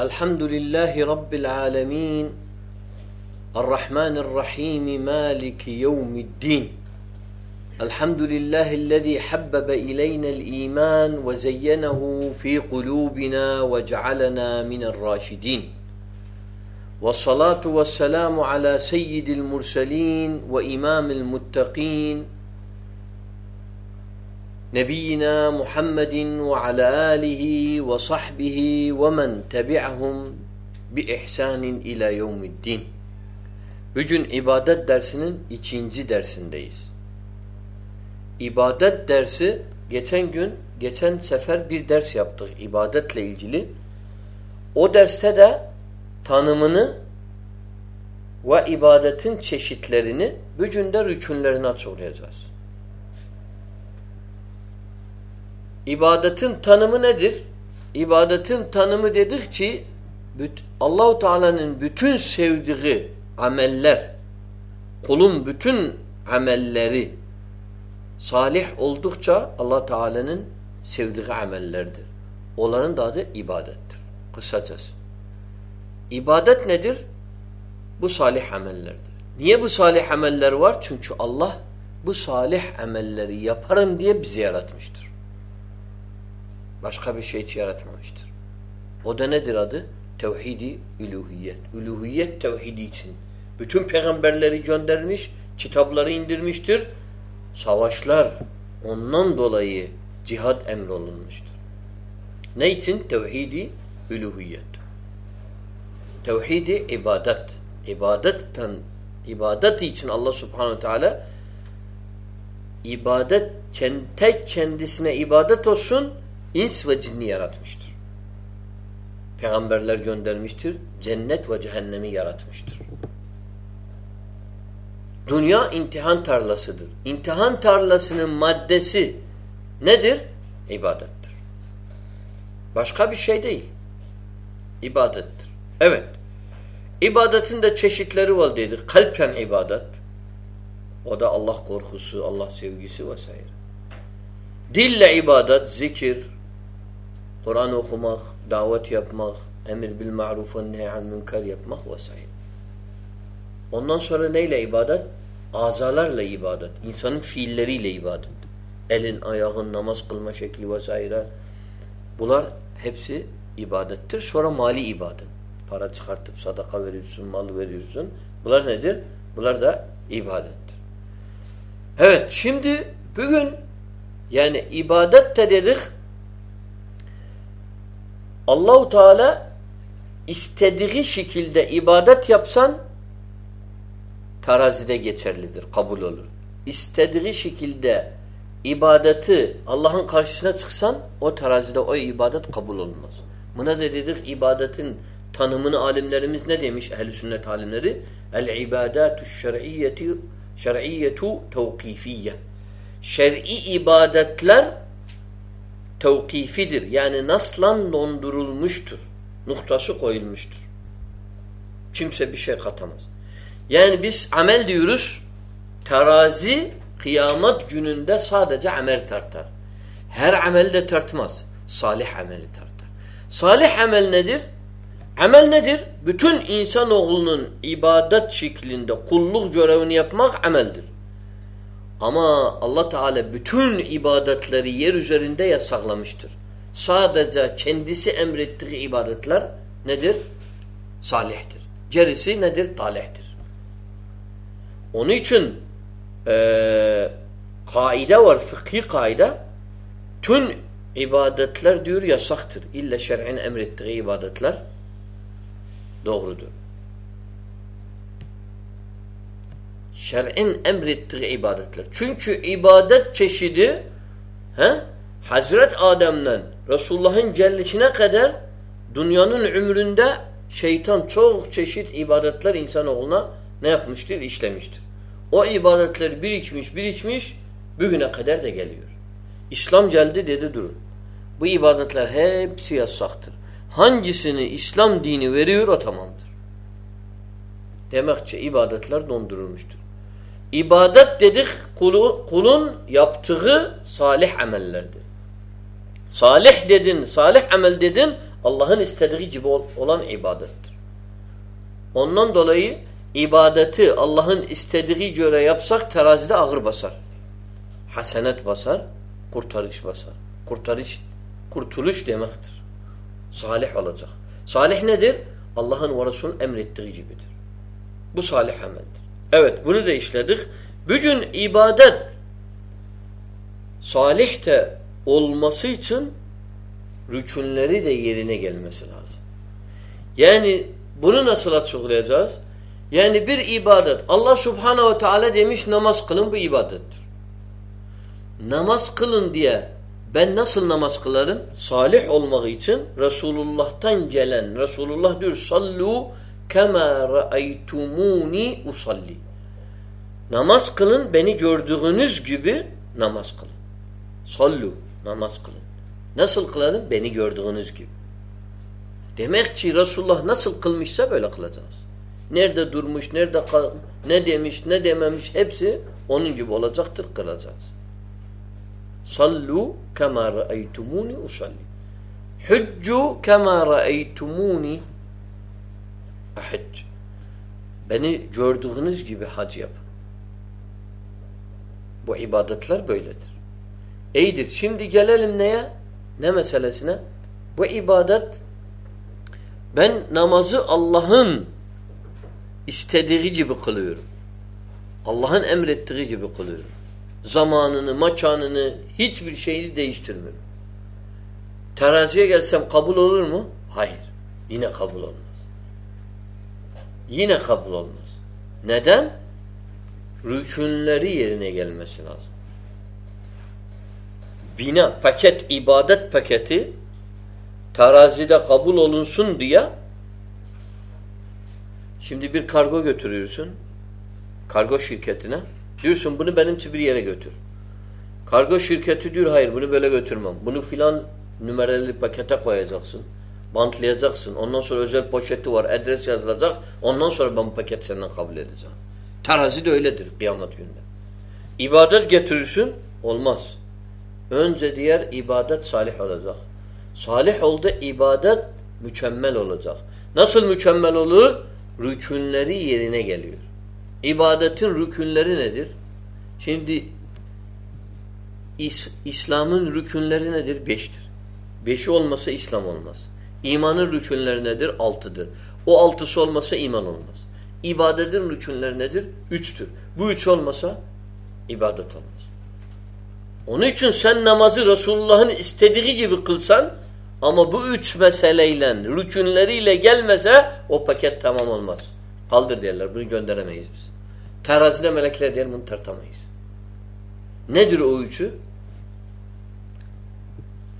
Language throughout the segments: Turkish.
الحمد لله رب العالمين الرحمن الرحيم مالك يوم الدين. الحمد لله الذي حبب إلينا الإيمان وزينه في قلوبنا وجعلنا من الراشدين. والصلاة والسلام على سيد المرسلين وإمام المتقين نبينا محمد وعلى آله وصحبه ومن تبعهم بإحسان إلى يوم الدين Bugün ibadet dersinin ikinci dersindeyiz. İbadet dersi geçen gün, geçen sefer bir ders yaptık ibadetle ilgili. O derste de tanımını ve ibadetin çeşitlerini bugün de rükünlerini açıklayacağız. İbadetin tanımı nedir? İbadetin tanımı dedikçe Allahu Teala'nın bütün sevdiği ameller, kulun bütün amelleri salih oldukça Allah Teala'nın sevdiği amellerdir. Onların da adı ibadettir. Kısacası. İbadet nedir? Bu salih amellerdir. Niye bu salih ameller var? Çünkü Allah bu salih amelleri yaparım diye bizi yaratmıştır. Başka bir şey hiç yaratmamıştır. O da nedir adı? Tevhidi üluhiyet. Üluhiyet tevhidi için. Bütün peygamberleri göndermiş, kitapları indirmiştir. Savaşlar ondan dolayı cihad emrolunmuştur. Ne için? Tevhidi üluhiyet. Tevhidi ibadet. İbadetten ibadet için Allah Subhanahu Teala ibadet tek kendisine ibadet olsun ins ve cinni yaratmıştır. Peygamberler göndermiştir. Cennet ve cehennemi yaratmıştır. Dünya imtihan tarlasıdır. İmtihan tarlasının maddesi nedir? İbadettir. Başka bir şey değil. İbadettir. Evet. İbadetin de çeşitleri var dedik. Kalpten ibadet. O da Allah korkusu, Allah sevgisi vesaire. Dille ibadet, zikir, Kur'an okumak, davet yapmak, emir bil ma'ruf ve nehy münker yapmak vesaire. Ondan sonra neyle ibadet? Azalarla ibadet. İnsanın fiilleriyle ibadet. Elin, ayağın, namaz kılma şekli vesaire. Bunlar hepsi ibadettir. Sonra mali ibadet. Para çıkartıp sadaka veriyorsun, mal veriyorsun. Bunlar nedir? Bunlar da ibadettir. Evet, şimdi bugün yani ibadet de dedik Allahu Teala istediği şekilde ibadet yapsan terazide geçerlidir, kabul olur. İstediği şekilde ibadeti Allah'ın karşısına çıksan o terazide o ibadet kabul olmaz. Buna da dedik ibadetin tanımını alimlerimiz ne demiş ehl sünnet alimleri? El ibadatu şer'iyyetu şer'iyyetu tevkifiyye. Şer'i ibadetler tevkifidir. Yani naslan dondurulmuştur. Noktası koyulmuştur. Kimse bir şey katamaz. Yani biz amel diyoruz. Terazi kıyamet gününde sadece amel tartar. Her amel de tartmaz. Salih ameli tartar. Salih amel nedir? Amel nedir? Bütün insanoğlunun ibadet şeklinde kulluk görevini yapmak ameldir. Ama Allah Teala bütün ibadetleri yer üzerinde yasaklamıştır. Sadece kendisi emrettiği ibadetler nedir? Salihtir. Gerisi nedir? Talihtir. Onun için e, kaide var, fıkhi kaide tüm ibadetler diyor yasaktır. İlla şer'in emrettiği ibadetler doğrudur. Şer'in emrettiği ibadetler. Çünkü ibadet çeşidi he, Hazret Adem'den Resulullah'ın gelişine kadar dünyanın ömründe şeytan çok çeşit ibadetler insanoğluna ne yapmıştır? işlemiştir. O ibadetler birikmiş birikmiş bugüne kadar da geliyor. İslam geldi dedi durun. Bu ibadetler hepsi yasaktır. Hangisini İslam dini veriyor o tamamdır. Demek ki ibadetler dondurulmuştur. İbadet dedik kulu, kulun yaptığı salih amellerdir. Salih dedin, salih amel dedin Allah'ın istediği gibi olan ibadettir. Ondan dolayı ibadeti Allah'ın istediği göre yapsak terazide ağır basar. Hasenet basar, kurtarış basar. Kurtarış, kurtuluş demektir. Salih olacak. Salih nedir? Allah'ın ve Resulünün emrettiği gibidir. Bu salih ameldir. Evet bunu da işledik. Bugün ibadet salih de olması için rükünleri de yerine gelmesi lazım. Yani bunu nasıl açıklayacağız? Yani bir ibadet. Allah subhanehu ve teala demiş namaz kılın bu ibadettir. Namaz kılın diye ben nasıl namaz kılarım? Salih olmak için Resulullah'tan gelen Resulullah diyor sallu kema ra'aytumuni usalli. Namaz kılın beni gördüğünüz gibi namaz kılın. Sallu namaz kılın. Nasıl kılarım? Beni gördüğünüz gibi. Demek ki Resulullah nasıl kılmışsa böyle kılacağız. Nerede durmuş, nerede ne demiş, ne dememiş hepsi onun gibi olacaktır kılacağız. Sallu kema ra'aytumuni usalli. Hüccu kema ra'aytumuni ahicc. Beni gördüğünüz gibi hac yapın. Bu ibadetler böyledir. İyidir. Şimdi gelelim neye? Ne meselesine? Bu ibadet ben namazı Allah'ın istediği gibi kılıyorum. Allah'ın emrettiği gibi kılıyorum. Zamanını, makanını, hiçbir şeyini değiştirmiyorum. Teraziye gelsem kabul olur mu? Hayır. Yine kabul olmaz. Yine kabul olmaz. Neden? Rükünleri yerine gelmesi lazım. Bina, paket, ibadet paketi terazide kabul olunsun diye şimdi bir kargo götürüyorsun kargo şirketine diyorsun bunu benim için bir yere götür. Kargo şirketi diyor hayır bunu böyle götürmem. Bunu filan numaralı pakete koyacaksın. Bantlayacaksın. Ondan sonra özel poşeti var. Adres yazılacak. Ondan sonra ben bu paketi senden kabul edeceğim. Terazi de öyledir kıyamet gününde. İbadet getirirsin olmaz. Önce diğer ibadet salih olacak. Salih oldu ibadet mükemmel olacak. Nasıl mükemmel olur? Rükünleri yerine geliyor. İbadetin rükünleri nedir? Şimdi İs İslam'ın rükünleri nedir? Beştir. Beşi olmasa İslam olmaz. İmanın rükünleri nedir? Altıdır. O altısı olmasa iman olmaz. İbadetin rükünleri nedir? Üçtür. Bu üç olmasa ibadet olmaz. Onun için sen namazı Resulullah'ın istediği gibi kılsan ama bu üç meseleyle, rükünleriyle gelmese o paket tamam olmaz. Kaldır derler. Bunu gönderemeyiz biz. Terazide melekler der bunu tartamayız. Nedir o üçü?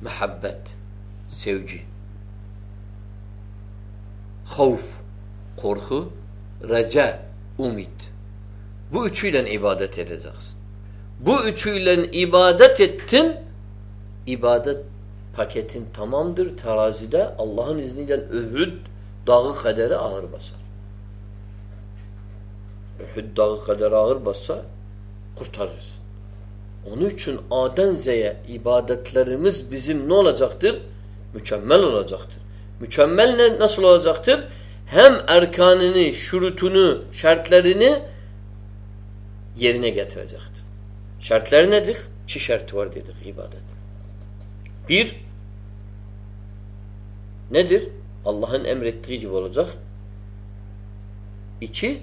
Mehabbet, sevgi, havf, korku, reca, umit. Bu üçüyle ibadet edeceksin. Bu üçüyle ibadet ettin, ibadet paketin tamamdır. Terazide Allah'ın izniyle Ühud dağı kaderi ağır basar. Ühud dağı kaderi ağır bassa kurtarırsın. Onun için Aden Z'ye ibadetlerimiz bizim ne olacaktır? Mükemmel olacaktır. Mükemmel nasıl olacaktır? Hem erkanını, şurutunu, şartlarını yerine getirecektir. Şartları nedir? İki şartı var dedik ibadet. Bir, nedir? Allah'ın emrettiği gibi olacak. İki,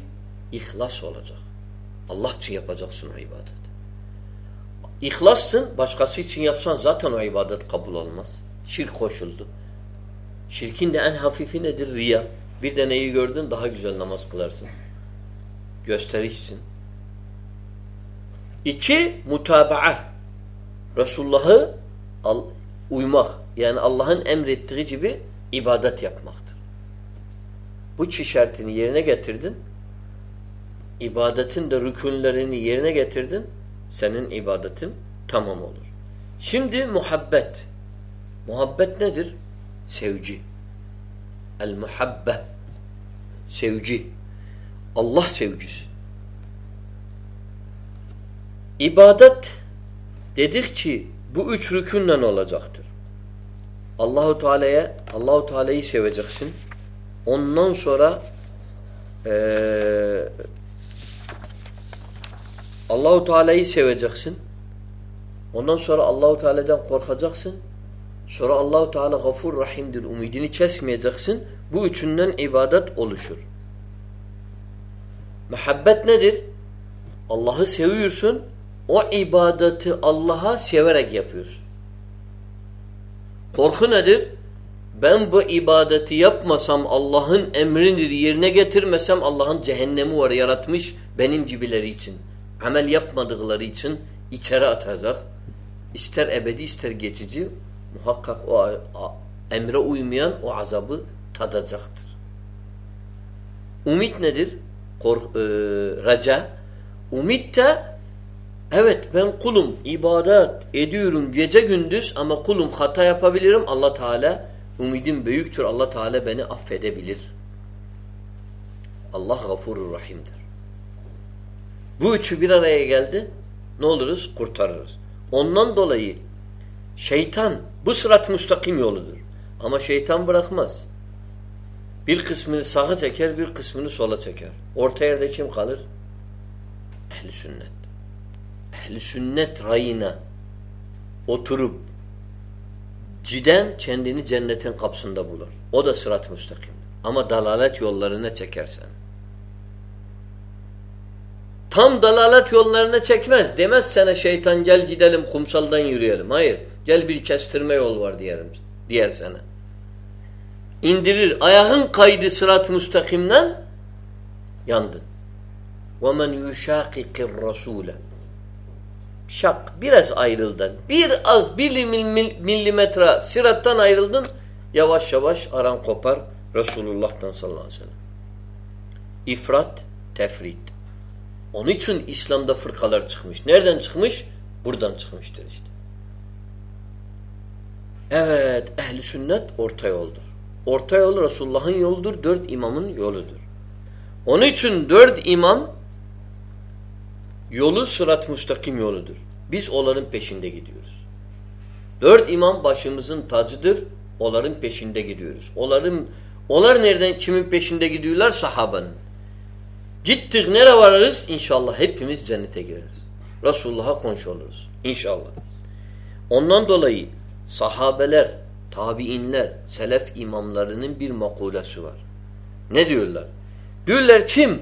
ihlas olacak. Allah için yapacaksın o ibadet. İhlassın, başkası için yapsan zaten o ibadet kabul olmaz. Şirk koşuldu. Şirkin de en hafifi nedir? Riya. Bir de neyi gördün daha güzel namaz kılarsın. Gösterişsin. İki, mutabaa. Resulullah'ı uymak. Yani Allah'ın emrettiği gibi ibadet yapmaktır. Bu iki şartını yerine getirdin. İbadetin de rükünlerini yerine getirdin. Senin ibadetin tamam olur. Şimdi muhabbet. Muhabbet nedir? Sevgi. El muhabbe. Sevgi. Allah sevgisi. İbadet dedik ki bu üç rükünle olacaktır. Allahu Teala'ya Allahu Teala'yı seveceksin. Ondan sonra ee, Allahu Teala'yı seveceksin. Ondan sonra Allahu Teala'dan korkacaksın. Sonra Allahu Teala Gafur Rahim'dir. Umidini kesmeyeceksin. Bu üçünden ibadet oluşur. Muhabbet nedir? Allah'ı seviyorsun. O ibadeti Allah'a severek yapıyorsun. Korku nedir? Ben bu ibadeti yapmasam Allah'ın emridir yerine getirmesem Allah'ın cehennemi var yaratmış benim gibileri için. Amel yapmadıkları için içeri atacak. İster ebedi ister geçici muhakkak o emre uymayan o azabı tadacaktır. Umit nedir? Kork, e, raca. Umit de evet ben kulum, ibadet ediyorum gece gündüz ama kulum hata yapabilirim. Allah Teala umidim büyüktür. Allah Teala beni affedebilir. Allah gafurur rahimdir. Bu üçü bir araya geldi. Ne oluruz? Kurtarırız. Ondan dolayı şeytan bu sırat müstakim yoludur. Ama şeytan bırakmaz. Bir kısmını sağa çeker, bir kısmını sola çeker. Orta yerde kim kalır? Ehli sünnet. Ehli sünnet rayına oturup ciden kendini cennetin kapsında bulur. O da sırat müstakim. Ama dalalet yollarına çekersen. Tam dalalet yollarına çekmez. Demez sana şeytan gel gidelim kumsaldan yürüyelim. Hayır. Gel bir kestirme yol var diyelim. Diğer sana. İndirir. Ayağın kaydı sırat müstakimden yandın. وَمَنْ يُشَاقِقِ الرَّسُولَ Şak. Biraz ayrıldın. Bir az bir milimetre sırattan ayrıldın. Yavaş yavaş aran kopar Resulullah'tan sallallahu aleyhi ve sellem. İfrat, tefrit. Onun için İslam'da fırkalar çıkmış. Nereden çıkmış? Buradan çıkmıştır işte. Evet, ehli sünnet orta yoldur. Orta yol Resulullah'ın yoludur, dört imamın yoludur. Onun için dört imam yolu sırat müstakim yoludur. Biz onların peşinde gidiyoruz. Dört imam başımızın tacıdır. Onların peşinde gidiyoruz. Onların, onlar nereden kimin peşinde gidiyorlar? Sahabanın. Gittik nere varırız? İnşallah hepimiz cennete gireriz. Resulullah'a komşu oluruz. İnşallah. Ondan dolayı sahabeler, tabiinler, selef imamlarının bir makulesi var. Ne diyorlar? Diyorlar kim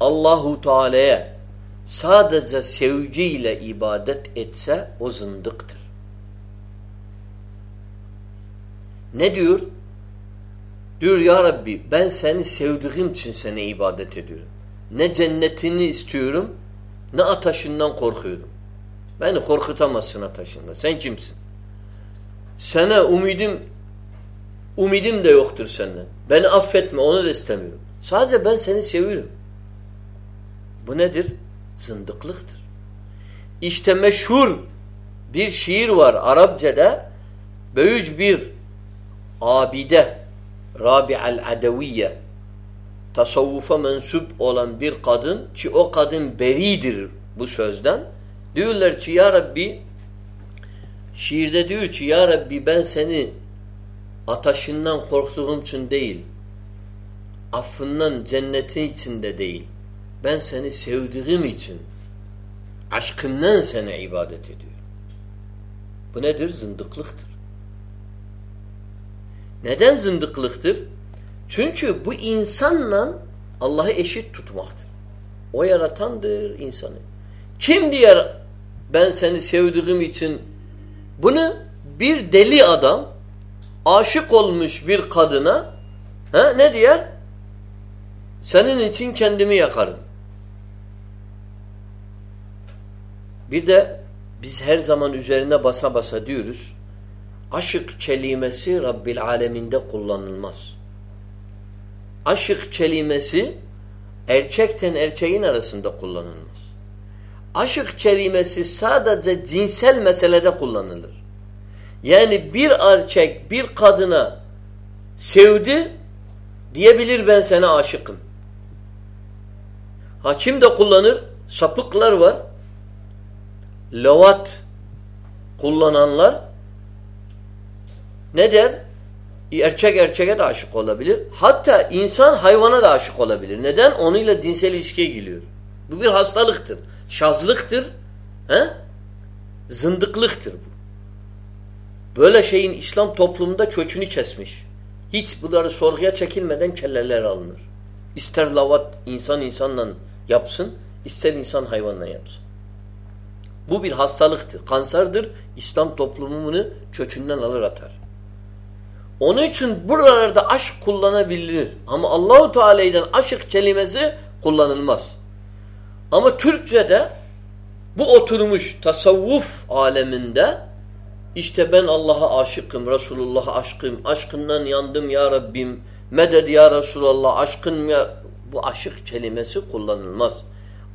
Allahu Teala'ya sadece sevgiyle ibadet etse o zındıktır. Ne diyor? Diyor ya Rabbi ben seni sevdiğim için sana ibadet ediyorum. Ne cennetini istiyorum ne ateşinden korkuyorum. Beni korkutamazsın ateşinden. Sen kimsin? Sana umidim umidim de yoktur senden. Beni affetme onu da istemiyorum. Sadece ben seni seviyorum. Bu nedir? Zındıklıktır. İşte meşhur bir şiir var Arapçada. Böyüc bir abide Rabi'al Adeviye tasavvufa mensup olan bir kadın ki o kadın beridir bu sözden. Diyorlar ki ya Rabbi şiirde diyor ki ya Rabbi ben seni ataşından korktuğum için değil affından cennetin içinde değil ben seni sevdiğim için aşkımdan sana ibadet ediyorum. Bu nedir? Zındıklıktır. Neden zındıklıktır? Çünkü bu insanla Allah'ı eşit tutmaktır. O yaratandır insanı. Kim diyor ben seni sevdiğim için bunu bir deli adam aşık olmuş bir kadına ha, ne diyor? Senin için kendimi yakarım. Bir de biz her zaman üzerine basa basa diyoruz. Aşık kelimesi Rabbil aleminde kullanılmaz. Aşık kelimesi erkekten erkeğin arasında kullanılmaz. Aşık kelimesi sadece cinsel meselede kullanılır. Yani bir erkek bir kadına sevdi diyebilir ben sana aşıkım. Hakim de kullanır. Sapıklar var. Lovat kullananlar ne der? Erkek erkeğe de aşık olabilir. Hatta insan hayvana da aşık olabilir. Neden? Onunla cinsel ilişkiye giriyor. Bu bir hastalıktır. Şazlıktır. He? Zındıklıktır bu. Böyle şeyin İslam toplumunda kökünü kesmiş. Hiç bunları sorguya çekilmeden kelleler alınır. İster lavat insan insanla yapsın, ister insan hayvanla yapsın. Bu bir hastalıktır, kanserdir. İslam toplumunu kökünden alır atar. Onun için buralarda aşk kullanabilir. Ama Allahu Teala'dan aşık kelimesi kullanılmaz. Ama Türkçe'de bu oturmuş tasavvuf aleminde işte ben Allah'a aşıkım, Resulullah'a aşkım, aşkından yandım ya Rabbim, meded ya Resulallah, aşkın ya... Bu aşık kelimesi kullanılmaz.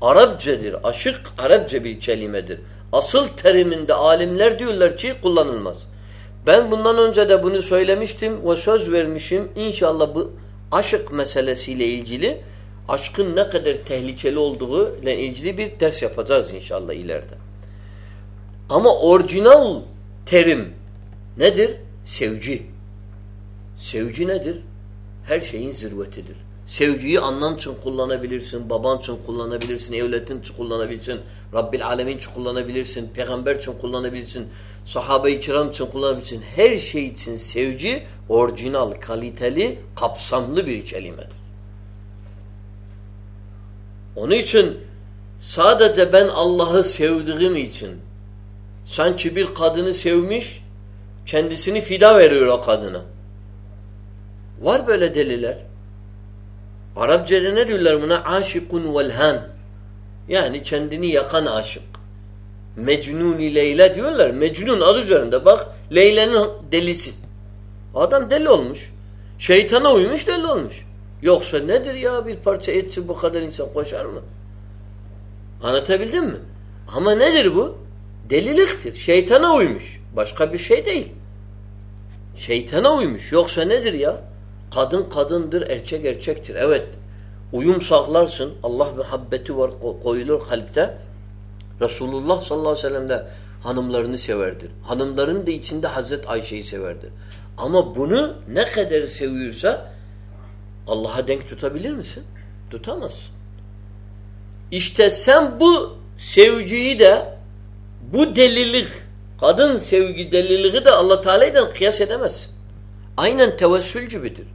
Arapçedir. Aşık Arapça bir kelimedir. Asıl teriminde alimler diyorlar ki kullanılmaz. Ben bundan önce de bunu söylemiştim ve söz vermişim. İnşallah bu aşık meselesiyle ilgili aşkın ne kadar tehlikeli olduğu ile ilgili bir ders yapacağız inşallah ileride. Ama orijinal terim nedir? Sevci. Sevci nedir? Her şeyin zirvetidir. Sevgiyi annen için kullanabilirsin, baban için kullanabilirsin, evletin için kullanabilirsin, Rabbil Alemin için kullanabilirsin, peygamber için kullanabilirsin, sahabe-i kiram için kullanabilirsin. Her şey için sevgi orijinal, kaliteli, kapsamlı bir kelimedir. Onun için sadece ben Allah'ı sevdiğim için sanki bir kadını sevmiş, kendisini fida veriyor o kadına. Var böyle deliler. Arapçada ne diyorlar buna? Aşikun velhan. Yani kendini yakan aşık. Mecnuni Leyla diyorlar. Mecnun adı üzerinde bak. Leyla'nın delisi. Adam deli olmuş. Şeytana uymuş deli olmuş. Yoksa nedir ya bir parça etsi bu kadar insan koşar mı? Anlatabildim mi? Ama nedir bu? Deliliktir. Şeytana uymuş. Başka bir şey değil. Şeytana uymuş. Yoksa nedir ya? Kadın kadındır, erkek erkektir. Evet. Uyum sağlarsın. Allah muhabbeti var koyulur kalpte. Resulullah sallallahu aleyhi ve sellem de hanımlarını severdir. Hanımların da içinde Hazret Ayşe'yi severdir. Ama bunu ne kadar seviyorsa Allah'a denk tutabilir misin? Tutamazsın. İşte sen bu sevgiyi de bu delilik, kadın sevgi deliliği de Allah Teala'dan kıyas edemezsin. Aynen tevessül gibidir.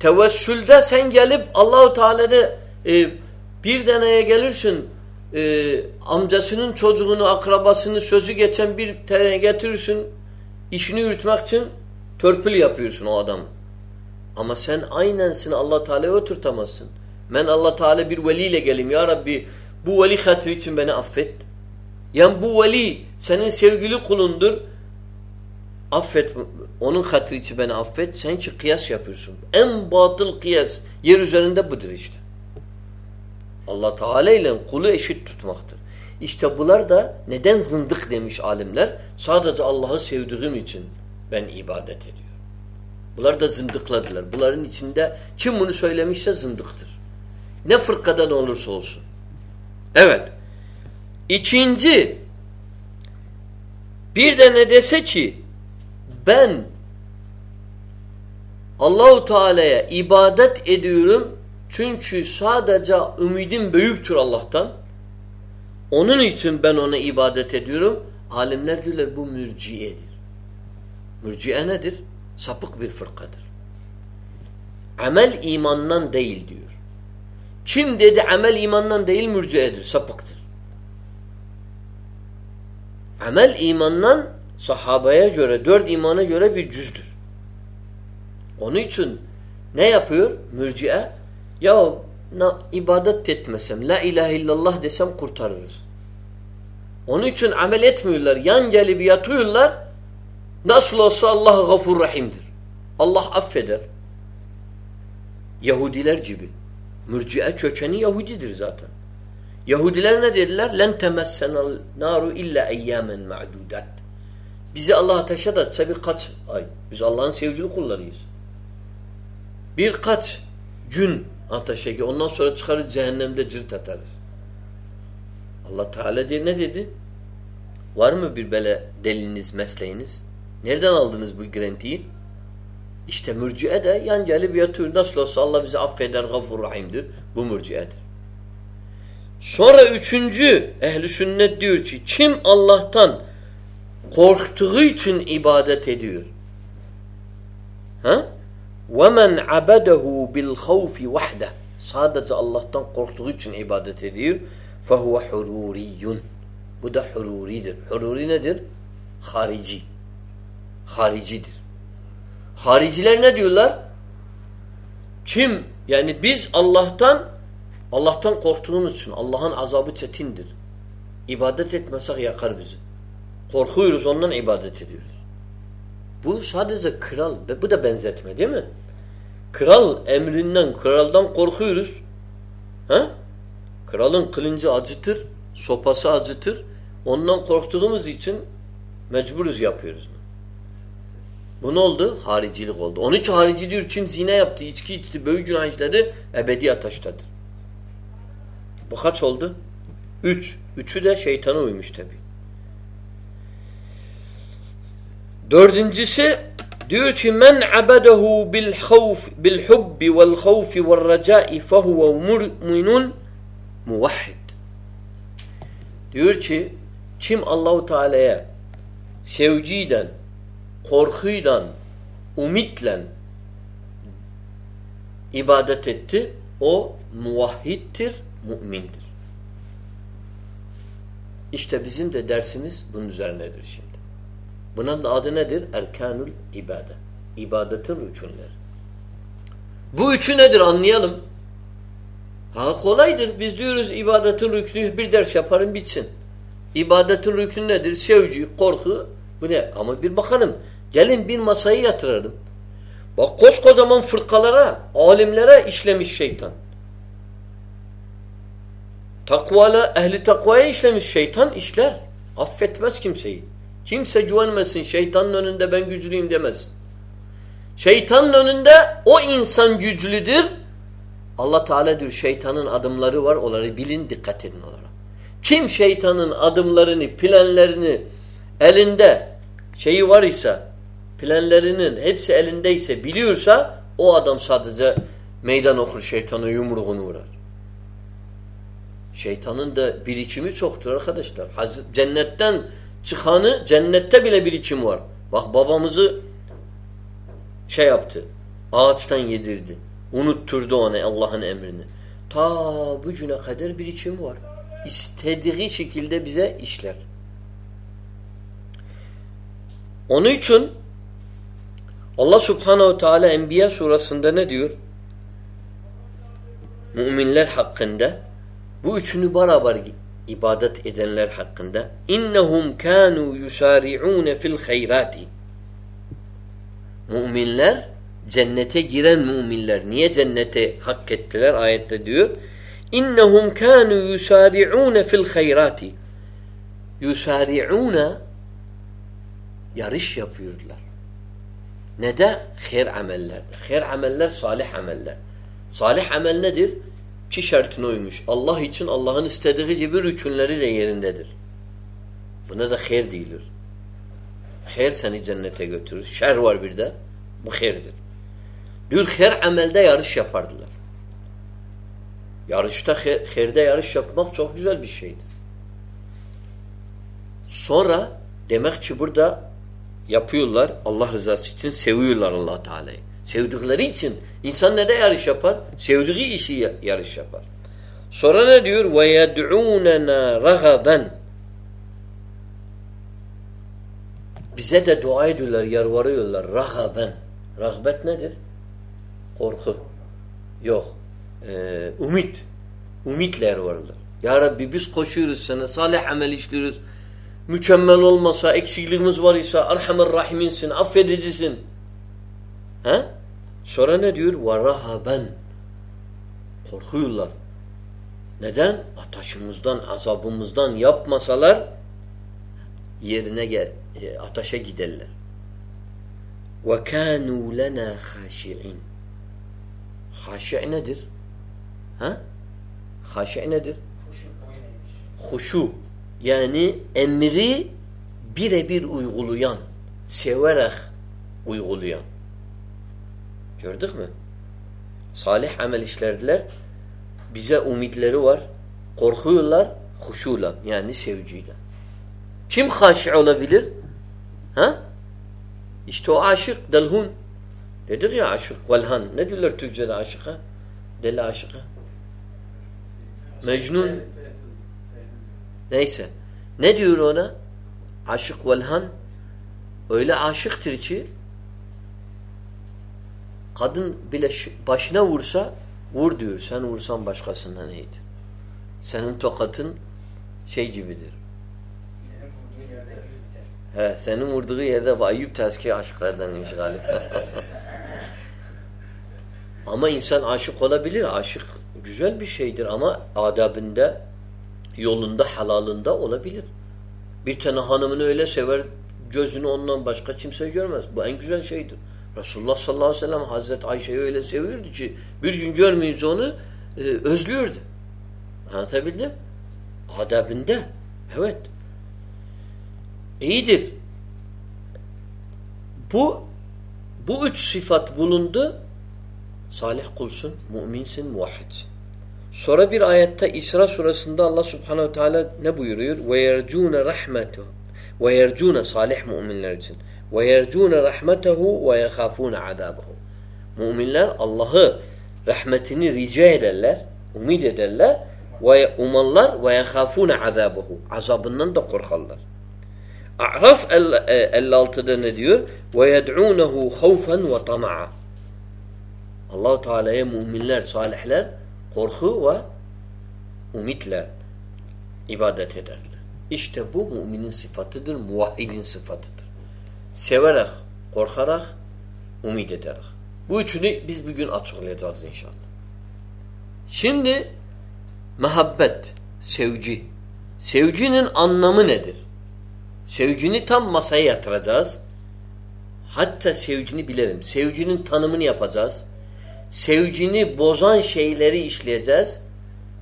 Tevessülde sen gelip Allahu Teala'da e, bir deneye gelirsin e, amcasının çocuğunu, akrabasını sözü geçen bir tane getirirsin işini yürütmek için törpül yapıyorsun o adam. Ama sen aynensini Allah Teala'ya oturtamazsın. Ben Allah Teala bir veliyle gelim ya Rabbi bu veli hatırı için beni affet. Yani bu veli senin sevgili kulundur. Affet onun hatırı için beni affet. Sen ki kıyas yapıyorsun. En batıl kıyas yer üzerinde budur işte. Allah Teala ile kulu eşit tutmaktır. İşte bunlar da neden zındık demiş alimler? Sadece Allah'ı sevdiğim için ben ibadet ediyorum. Bunlar da zındıkladılar. Bunların içinde kim bunu söylemişse zındıktır. Ne fırkadan olursa olsun. Evet. İkinci bir de ne dese ki ben Allahu Teala'ya ibadet ediyorum çünkü sadece ümidim büyüktür Allah'tan. Onun için ben ona ibadet ediyorum. Alimler diyorlar bu mürciyedir. Mürciye nedir? Sapık bir fırkadır. Amel imandan değil diyor. Kim dedi amel imandan değil mürciyedir, sapıktır. Amel imandan sahabeye göre, dört imana göre bir cüzdür. Onun için ne yapıyor mürciye? Ya ibadet etmesem, la ilahe illallah desem kurtarırız. Onun için amel etmiyorlar. Yan gelip yatıyorlar. Nasıl olsa Allah gafur rahimdir. Allah affeder. Yahudiler gibi. Mürciye kökeni Yahudidir zaten. Yahudiler ne dediler? Len temessenel naru illa eyyamen ma'dudat. Bizi Allah ateşe de atsa birkaç ay. Biz Allah'ın sevgili kullarıyız. Birkaç gün ateşe ki ondan sonra çıkarız cehennemde cırt atarız. Allah Teala diye ne dedi? Var mı bir böyle deliniz, mesleğiniz? Nereden aldınız bu garantiyi? İşte mürciye de yan gelip yatıyor. Nasıl olsa Allah bizi affeder, gafur rahimdir. Bu mürciyedir. Sonra üçüncü ehli sünnet diyor ki kim Allah'tan korktuğu için ibadet ediyor. Ha? وَمَنْ عَبَدَهُ بِالْخَوْفِ وَحْدَهُ Sadece Allah'tan korktuğu için ibadet ediyor. فَهُوَ حُرُورِيٌّ Bu da hururidir. Hururi nedir? Harici. Haricidir. Hariciler ne diyorlar? Kim? Yani biz Allah'tan Allah'tan korktuğumuz için Allah'ın azabı çetindir. İbadet etmesek yakar bizi. Korkuyoruz ondan ibadet ediyoruz. Bu sadece kral. Bu da benzetme değil mi? Kral emrinden, kraldan korkuyoruz. Ha? Kralın kılıncı acıtır, sopası acıtır. Ondan korktuğumuz için mecburuz yapıyoruz. Bu ne oldu? Haricilik oldu. Onun için harici diyor kim zine yaptı, içki içti, büyük günah işledi, ebedi ateştedir. Bu kaç oldu? Üç. Üçü de şeytana uymuş tabi. Dördüncüsü diyor ki men abedehu bil havf bil hubbi vel havfi vel recai fehuve mu'minun muvahhid. Diyor ki kim Allahu Teala'ya sevgiden, korkuyla, umitle ibadet etti, o muvahhidtir, mümindir. İşte bizim de dersimiz bunun üzerinedir şimdi. Bunun adı nedir? Erkanul ibade. İbadetin rükunları. Bu üçü nedir anlayalım. Ha kolaydır. Biz diyoruz ibadetin rükünü bir ders yaparım bitsin. İbadetin rükünü nedir? Sevgi, korku. Bu ne? Ama bir bakalım. Gelin bir masayı yatıralım. Bak koskocaman fırkalara, alimlere işlemiş şeytan. Takvala, ehli takvaya işlemiş şeytan işler. Affetmez kimseyi. Kimse güvenmesin. Şeytanın önünde ben güçlüyüm demesin. Şeytanın önünde o insan güçlüdür. Allah Teala diyor şeytanın adımları var. Onları bilin, dikkat edin onlara. Kim şeytanın adımlarını, planlarını elinde şeyi var ise planlarının hepsi elindeyse biliyorsa o adam sadece meydan okur şeytana yumruğunu vurar. Şeytanın da birikimi çoktur arkadaşlar. Cennetten çıkanı cennette bile birikim var. Bak babamızı şey yaptı. Ağaçtan yedirdi. Unutturdu ona Allah'ın emrini. Ta bugüne kadar birikim var. İstediği şekilde bize işler. Onun için Allah Subhanahu Teala Enbiya surasında ne diyor? Müminler hakkında bu üçünü beraber ibadet edenler hakkında innehum kanu yusari'un fil hayrati Müminler cennete giren müminler niye cennete hak ettiler ayette diyor innehum kanu yusari'un fil hayrati yusari'un yarış yapıyorlar. Ne de? Hayır amellerde. Hayır ameller salih ameller. Salih amel nedir? İki şartına uymuş. Allah için Allah'ın istediği gibi rükünleri de yerindedir. Buna da hayır değildir. Hayır seni cennete götürür. Şer var bir de. Bu hayırdır. Diyor hayır amelde yarış yapardılar. Yarışta hayırda yarış yapmak çok güzel bir şeydir. Sonra demek ki burada yapıyorlar Allah rızası için seviyorlar allah Teala'yı. Sevdikleri için insan ne de yarış yapar? Sevdiği işi yarış yapar. Sonra ne diyor? Yed'ûnena ragaben Bize de dua ediyorlar, yarvarıyorlar. Ragaben. Ragbet nedir? Korku. Yok. Ee, umit. Umitle yarvarırlar. Ya Rabbi biz koşuyoruz sana, salih amel işliyoruz Mükemmel olmasa, eksikliğimiz var ise Erhamer Rahiminsin, affedicisin. He? Sonra ne diyor? وَرَهَبًا Korkuyorlar. Neden? Ataşımızdan, azabımızdan yapmasalar yerine gel, e, ateşe giderler. وَكَانُوا لَنَا خَاشِعِينَ Haşi nedir? Ha? Haşi nedir? Huşu. Yani emri birebir uygulayan, severek uygulayan. Gördük mü? Salih amel işlerdiler. Bize umidleri var. Korkuyorlar huşuyla yani sevgiyle. Kim haşi olabilir? Ha? İşte o aşık, delhun. Dedik ya aşık, velhan. Ne diyorlar Türkçe'de aşıka? Deli aşıka. Mecnun. Neyse. Ne diyor ona? Aşık velhan. Öyle aşıktır ki kadın bile başına vursa vur diyor. Sen vursan başkasından neydi? Senin tokatın şey gibidir. He, senin vurduğu yerde Ayyub tezki aşıklardan demiş galiba. ama insan aşık olabilir. Aşık güzel bir şeydir ama adabında, yolunda, halalında olabilir. Bir tane hanımını öyle sever, gözünü ondan başka kimse görmez. Bu en güzel şeydir. Resulullah sallallahu aleyhi ve sellem Hazreti Ayşe'yi öyle seviyordu ki bir gün görmeyince onu e, özlüyordu. Anlatabildim? Adabında. Evet. İyidir. Bu bu üç sıfat bulundu. Salih kulsun, müminsin, muvahhidsin. Sonra bir ayette İsra surasında Allah subhanehu teala ne buyuruyor? Ve rahmetu ve yercune salih müminler için. Ve rahmetehu ve yehafune azabehu. Müminler Allah'ı rahmetini rica ederler, umid ederler ve umarlar ve yehafune azabehu. Azabından da korkarlar. A'raf 56'da ne diyor? Ve yed'unehu havfen ve tama'a. Allahu Teala'ya müminler, salihler korku ve ümitle ibadet ederler. İşte bu müminin sıfatıdır, muvahhidin sıfatıdır. Severek, korkarak, umid ederek. Bu üçünü biz bugün açıklayacağız inşallah. Şimdi mehabbet, sevgi. Sevginin anlamı nedir? Sevgini tam masaya yatıracağız. Hatta sevgini bilelim. Sevginin tanımını yapacağız. Sevgini bozan şeyleri işleyeceğiz.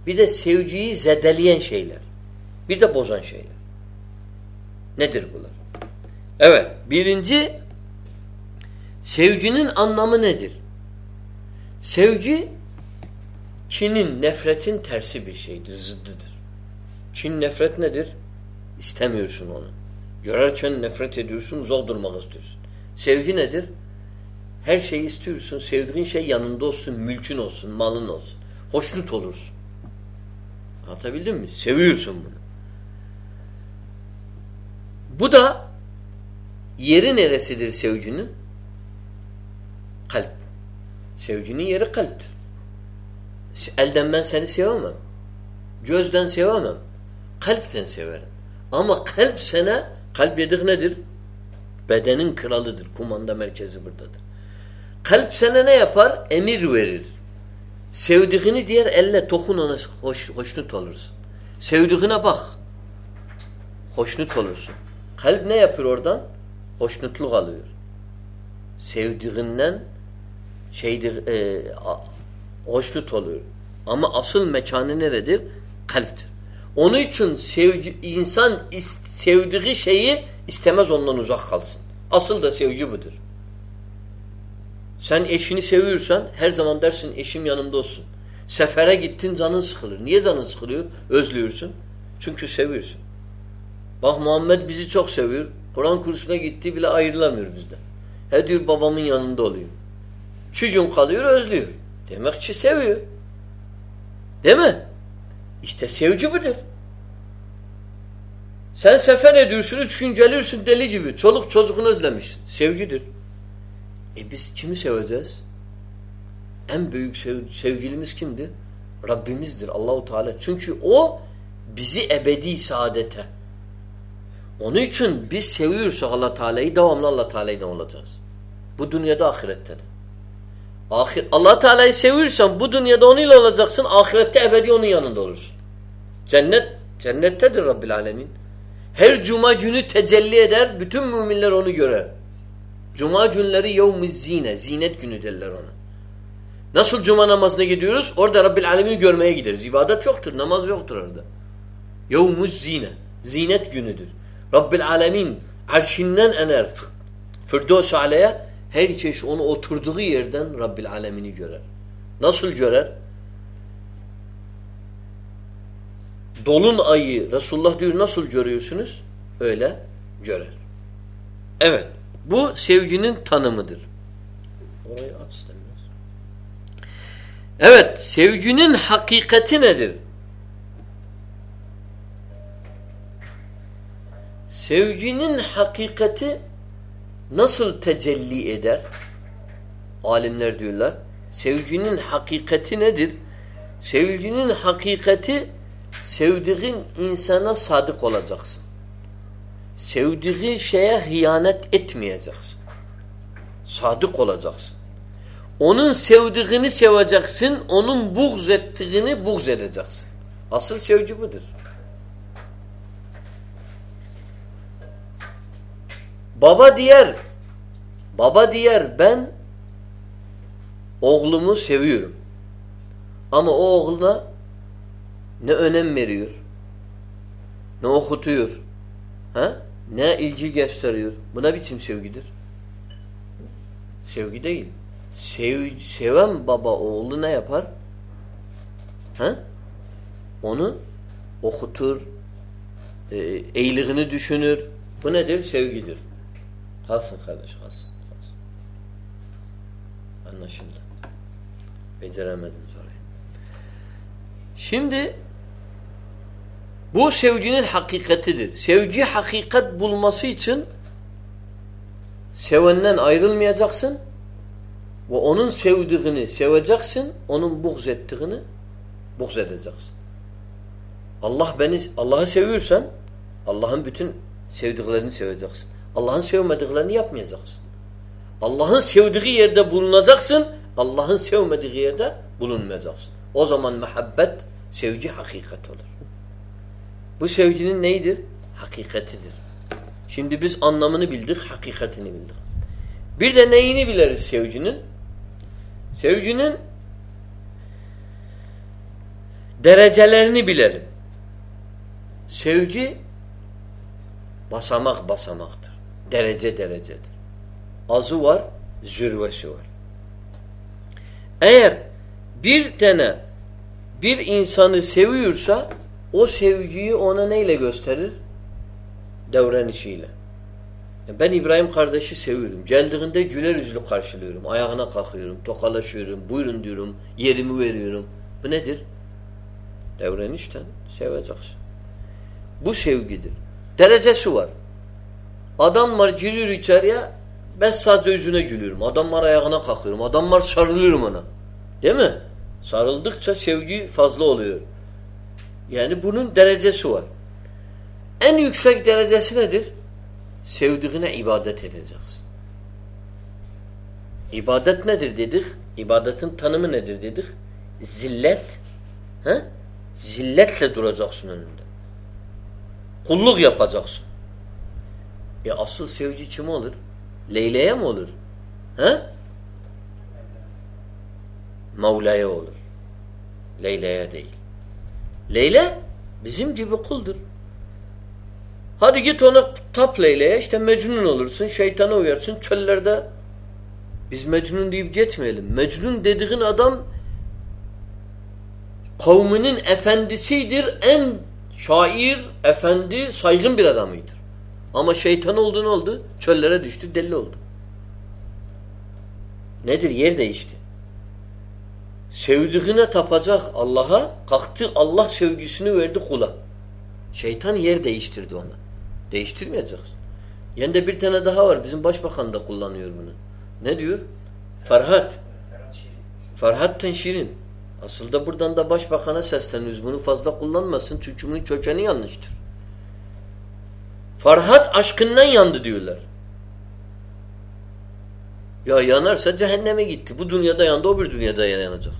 Bir de sevgiyi zedeleyen şeyler. Bir de bozan şeyler. Nedir bunlar? Evet. Birinci sevginin anlamı nedir? Sevgi Çin'in, nefretin tersi bir şeydir, zıddıdır. Çin nefret nedir? İstemiyorsun onu. Görerken nefret ediyorsun, zor durmak istiyorsun. Sevgi nedir? Her şeyi istiyorsun. Sevdiğin şey yanında olsun, mülkün olsun, malın olsun. Hoşnut olursun. Anlatabildim mi? Seviyorsun bunu. Bu da yeri neresidir sevginin? Kalp. Sevginin yeri kalptir. Elden ben seni sevemem. Gözden sevemem. Kalpten severim. Ama kalp sana Kalp yedik nedir? Bedenin kralıdır. Kumanda merkezi buradadır. Kalp sana ne yapar? Emir verir. Sevdiğini diğer elle tokun ona hoş, hoşnut olursun. Sevdiğine bak. Hoşnut olursun. Kalp ne yapıyor oradan? Hoşnutluk alıyor. Sevdiğinden şeydir e, hoşnut oluyor. Ama asıl mekanı neredir? Kalptir. Onun için sevgi, insan sevdiği şeyi istemez ondan uzak kalsın. Asıl da sevgi budur. Sen eşini seviyorsan her zaman dersin eşim yanımda olsun. Sefere gittin canın sıkılır. Niye canın sıkılıyor? Özlüyorsun. Çünkü seviyorsun. Bak Muhammed bizi çok seviyor. Kur'an kursuna gitti bile ayrılamıyor bizden. He diyor babamın yanında oluyor. Çocuğun kalıyor özlüyor. Demek ki seviyor. Değil mi? İşte sevgi budur. Sen sefer ediyorsun, üç gün geliyorsun deli gibi. Çoluk çocuğunu özlemişsin. Sevgidir. E biz kimi seveceğiz? En büyük sev sevgilimiz kimdir? Rabbimizdir Allahu Teala. Çünkü o bizi ebedi saadete. Onun için biz seviyorsak Allah Teala'yı devamlı Allah Teala'yı olacağız. Bu dünyada ahirette de. Ahir, Allah Teala'yı seviyorsan bu dünyada onunla olacaksın, ahirette ebedi onun yanında olursun. Cennet cennettedir Rabbil Alemin. Her cuma günü tecelli eder. Bütün müminler onu görer. Cuma günleri yevm zine. Zinet günü derler ona. Nasıl cuma namazına gidiyoruz? Orada Rabbil Alemin'i görmeye gideriz. İbadet yoktur. Namaz yoktur orada. yevm zine. Zinet günüdür. Rabbil Alemin arşinden ener. Firdevs aleye Her çeşit onu oturduğu yerden Rabbil Alemini görer. Nasıl görer? Dolun ayı Resulullah diyor nasıl görüyorsunuz? Öyle görer. Evet. Bu sevginin tanımıdır. Orayı aç istemiyoruz. Evet. Sevginin hakikati nedir? Sevginin hakikati nasıl tecelli eder? Alimler diyorlar. Sevginin hakikati nedir? Sevginin hakikati sevdiğin insana sadık olacaksın. Sevdiği şeye hıyanet etmeyeceksin. Sadık olacaksın. Onun sevdiğini seveceksin, onun buğz ettiğini buğz edeceksin. Asıl sevgi budur. Baba diyer, baba diyer ben oğlumu seviyorum. Ama o oğluna ne önem veriyor, ne okutuyor, ha? Ne ilgi gösteriyor. Bu ne biçim sevgidir? Sevgi değil. Sev, seven baba oğlu ne yapar? Ha? Onu okutur, e, eğiliğini düşünür. Bu nedir? Sevgidir. Kalsın kardeş kalsın. kalsın. Anlaşıldı. Beceremediniz orayı. Şimdi bu sevginin hakikatidir. Sevgi hakikat bulması için sevenden ayrılmayacaksın ve onun sevdiğini seveceksin, onun buğz ettiğini buğz edeceksin. Allah beni Allah'ı seviyorsan Allah'ın bütün sevdiklerini seveceksin. Allah'ın sevmediklerini yapmayacaksın. Allah'ın sevdiği yerde bulunacaksın, Allah'ın sevmediği yerde bulunmayacaksın. O zaman muhabbet, sevgi hakikat olur. Bu sevginin neydir? Hakikatidir. Şimdi biz anlamını bildik, hakikatini bildik. Bir de neyini biliriz sevginin? Sevginin derecelerini bilelim. Sevgi basamak basamaktır. Derece derecedir. Azı var, zürvesi var. Eğer bir tane bir insanı seviyorsa o sevgiyi ona neyle gösterir? Devrenişiyle. Ben İbrahim kardeşi seviyorum. Geldiğinde güler yüzlü karşılıyorum. Ayağına kalkıyorum, tokalaşıyorum, buyurun diyorum, yerimi veriyorum. Bu nedir? Devrenişten seveceksin. Bu sevgidir. Derecesi var. Adam var gülüyor içeriye, ben sadece yüzüne gülüyorum. Adam var ayağına kalkıyorum. Adam var sarılıyorum ona. Değil mi? Sarıldıkça sevgi fazla oluyor. Yani bunun derecesi var. En yüksek derecesi nedir? Sevdiğine ibadet edeceksin. İbadet nedir dedik? İbadetin tanımı nedir dedik? Zillet. He? Zilletle duracaksın önünde. Kulluk yapacaksın. E asıl sevgi kim olur? Leyla'ya mı olur? He? Mevla'ya olur. Leyla'ya değil. Leyla bizim gibi kuldur. Hadi git ona tap Leyla'ya işte Mecnun olursun, şeytana uyarsın çöllerde. Biz Mecnun deyip geçmeyelim. Mecnun dediğin adam kavminin efendisidir. En şair, efendi, saygın bir adamıydır. Ama şeytan oldu ne oldu? Çöllere düştü, deli oldu. Nedir? Yer değişti. Sevdiğine tapacak Allah'a kalktı Allah sevgisini verdi kula. Şeytan yer değiştirdi ona. Değiştirmeyeceksin. Yende bir tane daha var. Bizim başbakan da kullanıyor bunu. Ne diyor? Ferhat. Ferhat Tenşirin. Aslında buradan da başbakana sesleniyoruz. Bunu fazla kullanmasın çünkü bunun kökeni yanlıştır. Farhat aşkından yandı diyorlar. Ya yanarsa cehenneme gitti. Bu dünyada yandı, o bir dünyada yanacak.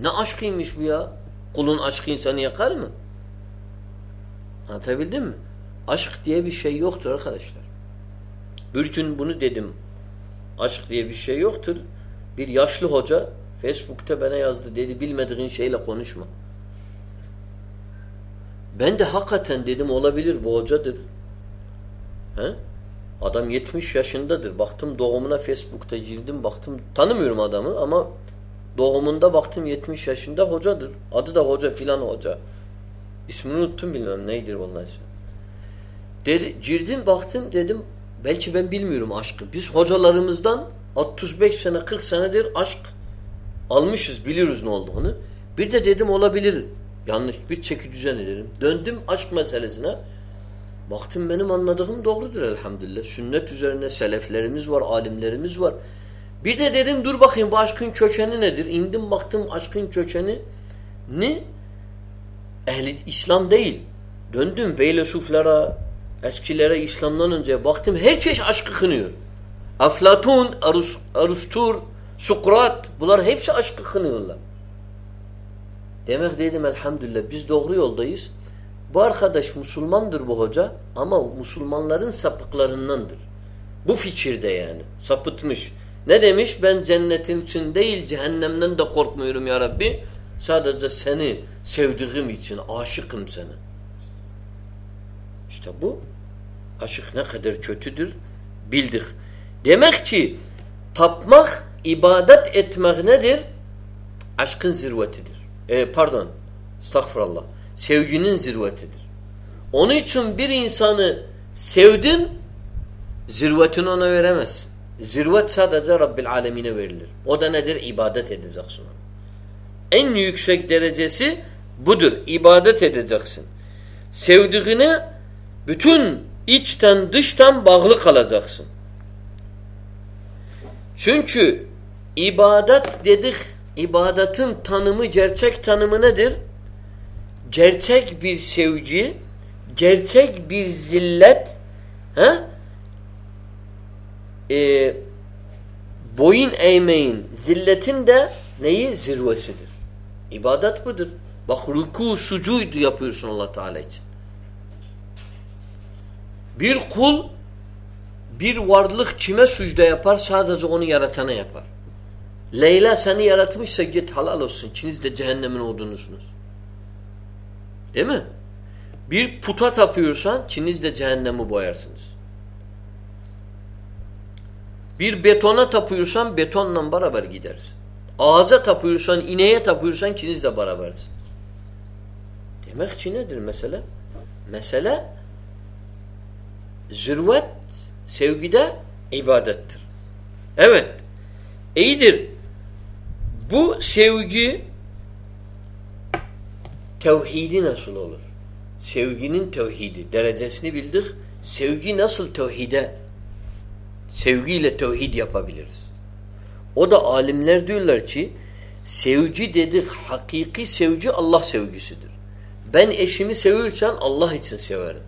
Ne aşkıymış bu ya? Kulun aşkı insanı yakar mı? Anlatabildim mi? Aşk diye bir şey yoktur arkadaşlar. Bir gün bunu dedim. Aşk diye bir şey yoktur. Bir yaşlı hoca Facebook'ta bana yazdı. Dedi bilmediğin şeyle konuşma. Ben de hakikaten dedim olabilir bu hocadır. He? Adam 70 yaşındadır. Baktım doğumuna Facebook'ta girdim baktım. Tanımıyorum adamı ama doğumunda baktım 70 yaşında hocadır. Adı da hoca filan hoca. İsmini unuttum bilmem neydir vallahi. Dedi, girdim baktım dedim belki ben bilmiyorum aşkı. Biz hocalarımızdan 35 sene 40 senedir aşk almışız biliyoruz ne olduğunu. Bir de dedim olabilir. Yanlış bir çeki düzen ederim. Döndüm aşk meselesine. Baktım benim anladığım doğrudur elhamdülillah. Sünnet üzerine seleflerimiz var, alimlerimiz var. Bir de dedim dur bakayım bu aşkın kökeni nedir? İndim baktım aşkın kökeni ne? Ehli İslam değil. Döndüm feylesuflara, eskilere İslam'dan önce baktım her çeşit aşkı kınıyor. Aflatun, Arus, Arustur, Sukrat bunlar hepsi aşkı kınıyorlar. Demek dedim elhamdülillah biz doğru yoldayız. Bu arkadaş Müslümandır bu hoca ama Müslümanların sapıklarındandır. Bu fikirde yani. Sapıtmış. Ne demiş? Ben cennetin için değil cehennemden de korkmuyorum ya Rabbi. Sadece seni sevdiğim için aşıkım sana. İşte bu aşık ne kadar kötüdür bildik. Demek ki tapmak, ibadet etmek nedir? Aşkın zirvetidir. E, pardon, estağfurullah. Sevginin zirvetidir. Onun için bir insanı sevdin, zirvetini ona veremezsin. Zirvet sadece Rabbil Alemine verilir. O da nedir? İbadet edeceksin. En yüksek derecesi budur. İbadet edeceksin. Sevdiğine bütün içten dıştan bağlı kalacaksın. Çünkü ibadet dedik, ibadetin tanımı, gerçek tanımı nedir? Gerçek bir sevgi, gerçek bir zillet, he? Ee, boyun eğmeyin, zilletin de neyi? Zirvesidir. İbadet budur. Bak ruku, sucuydu yapıyorsun allah Teala için. Bir kul bir varlık kime sucda yapar? Sadece onu yaratana yapar. Leyla seni yaratmışsa git halal olsun. İkiniz de cehennemin odunuzsunuz. Değil mi? Bir puta tapıyorsan ikiniz de cehennemi boyarsınız. Bir betona tapıyorsan betonla beraber gidersin. Ağaca tapıyorsan, ineğe tapıyorsan ikiniz de berabersin. Demek ki nedir mesele? Mesele zirvet sevgide ibadettir. Evet. İyidir. Bu sevgi tevhidi nasıl olur? Sevginin tevhidi. Derecesini bildik. Sevgi nasıl tevhide? Sevgiyle tevhid yapabiliriz. O da alimler diyorlar ki sevgi dedik hakiki sevgi Allah sevgisidir. Ben eşimi sevirsem Allah için severim.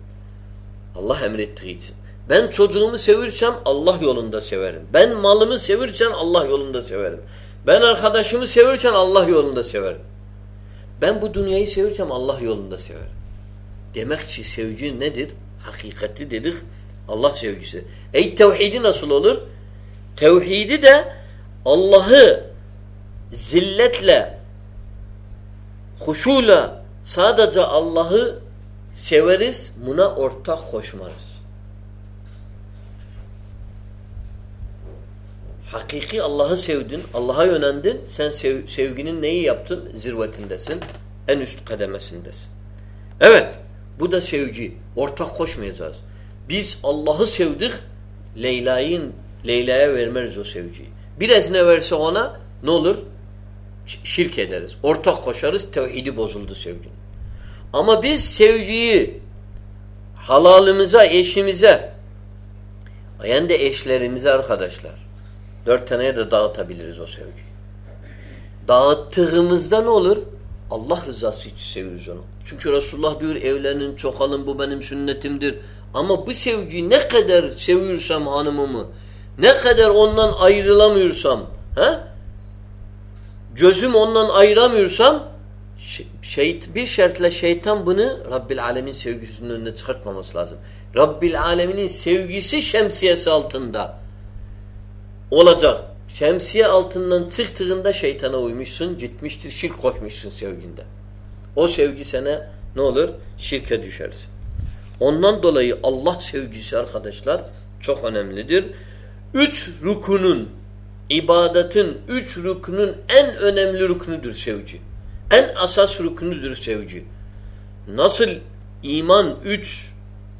Allah emrettiği için. Ben çocuğumu sevirsem Allah yolunda severim. Ben malımı sevirsem Allah yolunda severim. Ben arkadaşımı sevirsem Allah yolunda severim. Ben bu dünyayı sevirsem Allah yolunda severim. Demek ki sevgi nedir? Hakikati dedik Allah sevgisi. Ey tevhidi nasıl olur? Tevhidi de Allah'ı zilletle huşuyla sadece Allah'ı severiz, buna ortak koşmarız. Hakiki Allah'ı sevdin, Allah'a yönendin, sen sev sevginin neyi yaptın? Zirvetindesin, en üst kademesindesin. Evet, bu da sevgi. Ortak koşmayacağız. Biz Allah'ı sevdik, Leyla'yı Leyla'ya vermeriz o sevgiyi. Birazına verse ona ne olur? Şirk ederiz. Ortak koşarız, tevhidi bozuldu sevginin. Ama biz sevgiyi halalımıza, eşimize yani de eşlerimize arkadaşlar dört taneye de dağıtabiliriz o sevgiyi. Dağıttığımızda ne olur? Allah rızası için seviyoruz onu. Çünkü Resulullah diyor evlenin, çoğalın bu benim sünnetimdir. Ama bu sevgiyi ne kadar seviyorsam hanımımı, ne kadar ondan ayrılamıyorsam, he? gözüm ondan ayıramıyorsam şey, bir şartla şeytan bunu Rabbil Alemin sevgisinin önüne çıkartmaması lazım. Rabbil Alemin'in sevgisi şemsiyesi altında olacak. Şemsiye altından çıktığında şeytana uymuşsun, gitmiştir, şirk koşmuşsun sevginde. O sevgi sana ne olur? Şirke düşersin. Ondan dolayı Allah sevgisi arkadaşlar çok önemlidir. Üç rukunun, ibadetin üç rukunun en önemli rukunudur sevgi. En asas rukunudur sevgi. Nasıl iman üç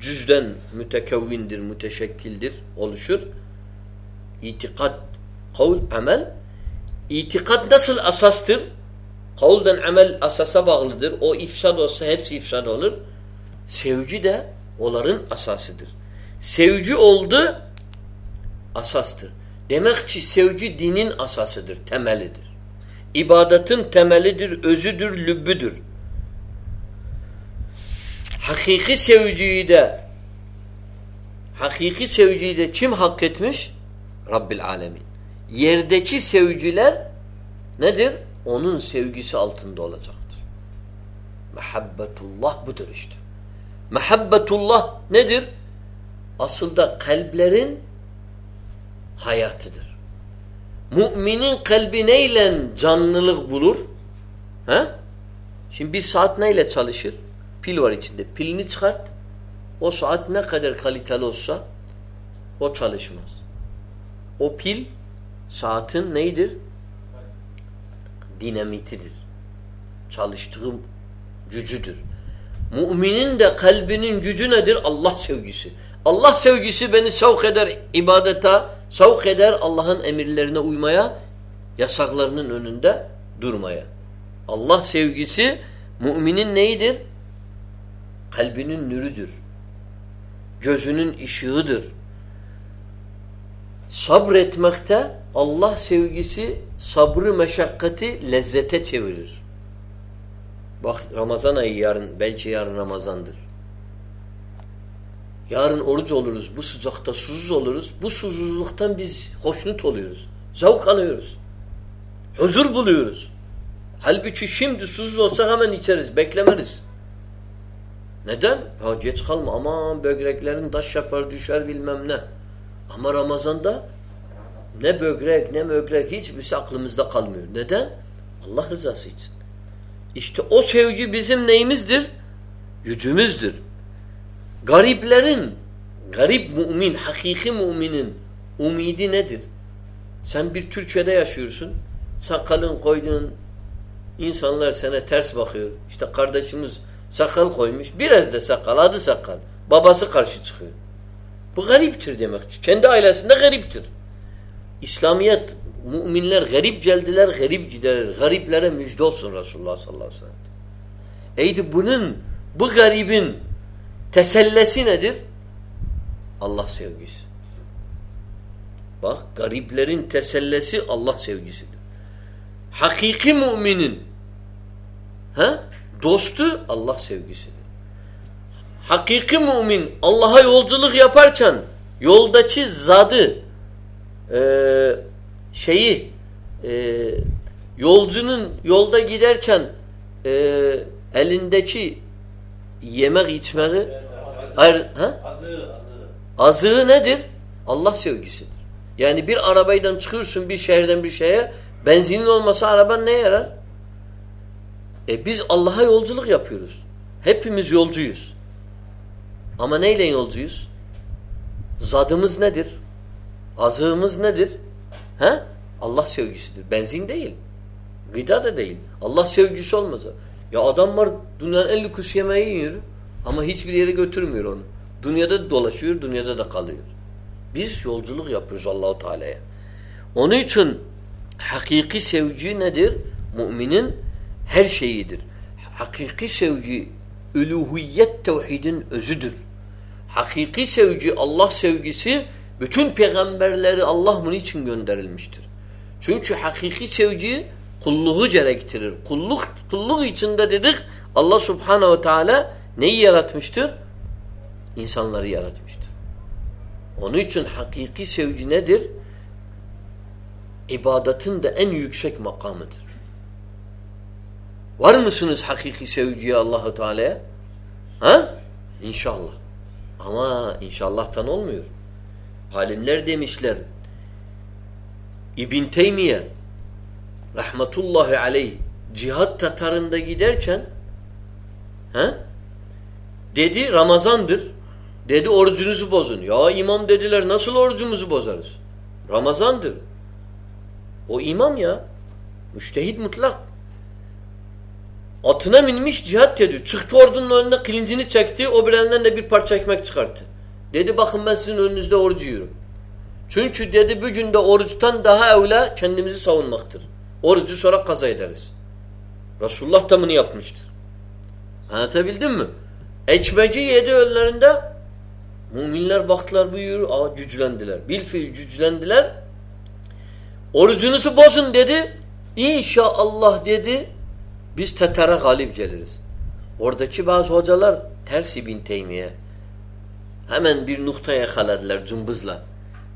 cüzden mütekevvindir, müteşekkildir, oluşur. İtikat, kavl, amel. İtikat nasıl asastır? Kavulden amel asasa bağlıdır. O ifsad olsa hepsi ifsad olur. Sevgi de onların asasıdır. Sevgi oldu asastır. Demek ki sevgi dinin asasıdır, temelidir. İbadetin temelidir, özüdür, lübbüdür. Hakiki sevgiyi de hakiki sevgiyi de kim hak etmiş? Rabbil Alemin. Yerdeki sevgiler nedir? Onun sevgisi altında olacaktır. Mehabbetullah budur işte. Mehabbetullah nedir? Aslında kalplerin hayatıdır. Müminin kalbi neyle canlılık bulur? He? Şimdi bir saat neyle çalışır? Pil var içinde. Pilini çıkart. O saat ne kadar kaliteli olsa o çalışmaz. O pil saatin neydir? Dinamitidir. Çalıştığım gücüdür. Müminin de kalbinin gücü nedir? Allah sevgisi. Allah sevgisi beni sevk eder ibadete, sevk eder Allah'ın emirlerine uymaya, yasaklarının önünde durmaya. Allah sevgisi müminin neyidir? Kalbinin nürüdür. Gözünün ışığıdır. Sabretmekte Allah sevgisi sabrı meşakkati lezzete çevirir. Bak Ramazan ayı yarın, belki yarın Ramazandır. Yarın oruç oluruz, bu sıcakta susuz oluruz. Bu susuzluktan biz hoşnut oluyoruz. Zavk alıyoruz. Huzur buluyoruz. Halbuki şimdi susuz olsak hemen içeriz, beklemeriz. Neden? Ha geç kalma aman böbreklerin taş yapar düşer bilmem ne. Ama Ramazan'da ne böbrek ne böbrek hiçbirisi aklımızda kalmıyor. Neden? Allah rızası için. İşte o sevgi bizim neyimizdir? Gücümüzdür. Gariplerin, garip mümin, hakiki müminin umidi nedir? Sen bir Türkiye'de yaşıyorsun, sakalın koyduğun insanlar sana ters bakıyor. İşte kardeşimiz sakal koymuş, biraz da sakal, adı sakal. Babası karşı çıkıyor. Bu gariptir demek. Kendi ailesinde gariptir. İslamiyet, müminler garip geldiler, garip gider. Gariplere müjde olsun Resulullah sallallahu aleyhi ve sellem. Eydi bunun, bu garibin tesellesi nedir? Allah sevgisi. Bak gariplerin tesellesi Allah sevgisidir. Hakiki müminin ha? dostu Allah sevgisidir. Hakiki mümin Allah'a yolculuk yaparken yoldaki zadı e, şeyi e, yolcunun yolda giderken e, elindeki yemek içmeyi hayır, ha? Azığı, azığı nedir? Allah sevgisidir. Yani bir arabaydan çıkıyorsun bir şehirden bir şeye benzinin olmasa araban ne yarar? E biz Allah'a yolculuk yapıyoruz. Hepimiz yolcuyuz. Ama neyle yolcuyuz? Zadımız nedir? Azığımız nedir? He? Allah sevgisidir. Benzin değil. Gıda da değil. Allah sevgisi olmasa. Ya adam var dünyanın en lüks yemeği yiyor ama hiçbir yere götürmüyor onu. Dünyada dolaşıyor, dünyada da kalıyor. Biz yolculuk yapıyoruz Allahu Teala'ya. Onun için hakiki sevgi nedir? Müminin her şeyidir. Hakiki sevgi üluhiyet tevhidin özüdür. Hakiki sevgi Allah sevgisi bütün peygamberleri Allah bunun için gönderilmiştir. Çünkü hakiki sevgi kulluğu gerektirir. Kulluk, kulluk içinde dedik Allah subhanehu ve teala neyi yaratmıştır? İnsanları yaratmıştır. Onun için hakiki sevgi nedir? İbadetin de en yüksek makamıdır. Var mısınız hakiki sevgiye Allahu Teala'ya? Ha? İnşallah. Ama inşallah'tan olmuyor. Alimler demişler İbn Teymiye rahmetullahi aleyh cihat Tatarında giderken he, dedi Ramazandır Dedi orucunuzu bozun. Ya imam dediler nasıl orucumuzu bozarız? Ramazandır. O imam ya. Müştehit mutlak. Atına binmiş cihat dedi. Çıktı ordunun önünde kılıncını çekti. O bir elinden de bir parça ekmek çıkarttı. Dedi bakın ben sizin önünüzde orucu yiyorum. Çünkü dedi bugün de oruçtan daha evla kendimizi savunmaktır. Orucu sonra kaza ederiz. Resulullah da bunu yapmıştır. Anlatabildim mi? Ekmeci yedi önlerinde müminler baktılar buyur, aa güçlendiler. Bilfil güçlendiler. Orucunuzu bozun dedi. İnşallah dedi biz tetara galip geliriz. Oradaki bazı hocalar ters İbn Teymiye. Hemen bir noktaya yakaladılar cımbızla.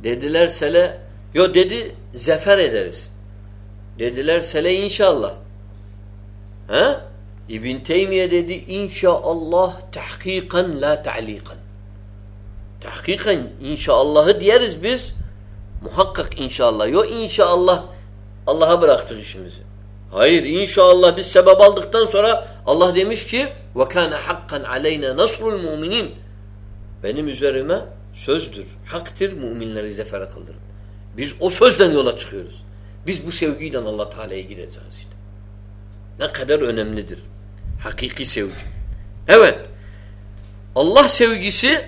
Dediler sele yo dedi zefer ederiz. Dediler sele inşallah. Ha? İbn Teymiye dedi inşallah tahkikan la ta'likan. Tahkikan inşallahı diyeriz biz. Muhakkak inşallah. Yo inşallah Allah'a bıraktık işimizi. Hayır inşallah biz sebep aldıktan sonra Allah demiş ki kana hakkan aleyna nasrul muminin. Benim üzerime sözdür, haktır müminleri zefere kıldırın. Biz o sözden yola çıkıyoruz. Biz bu sevgiyle Allah Teala'ya gideceğiz işte. Ne kadar önemlidir. Hakiki sevgi. Evet. Allah sevgisi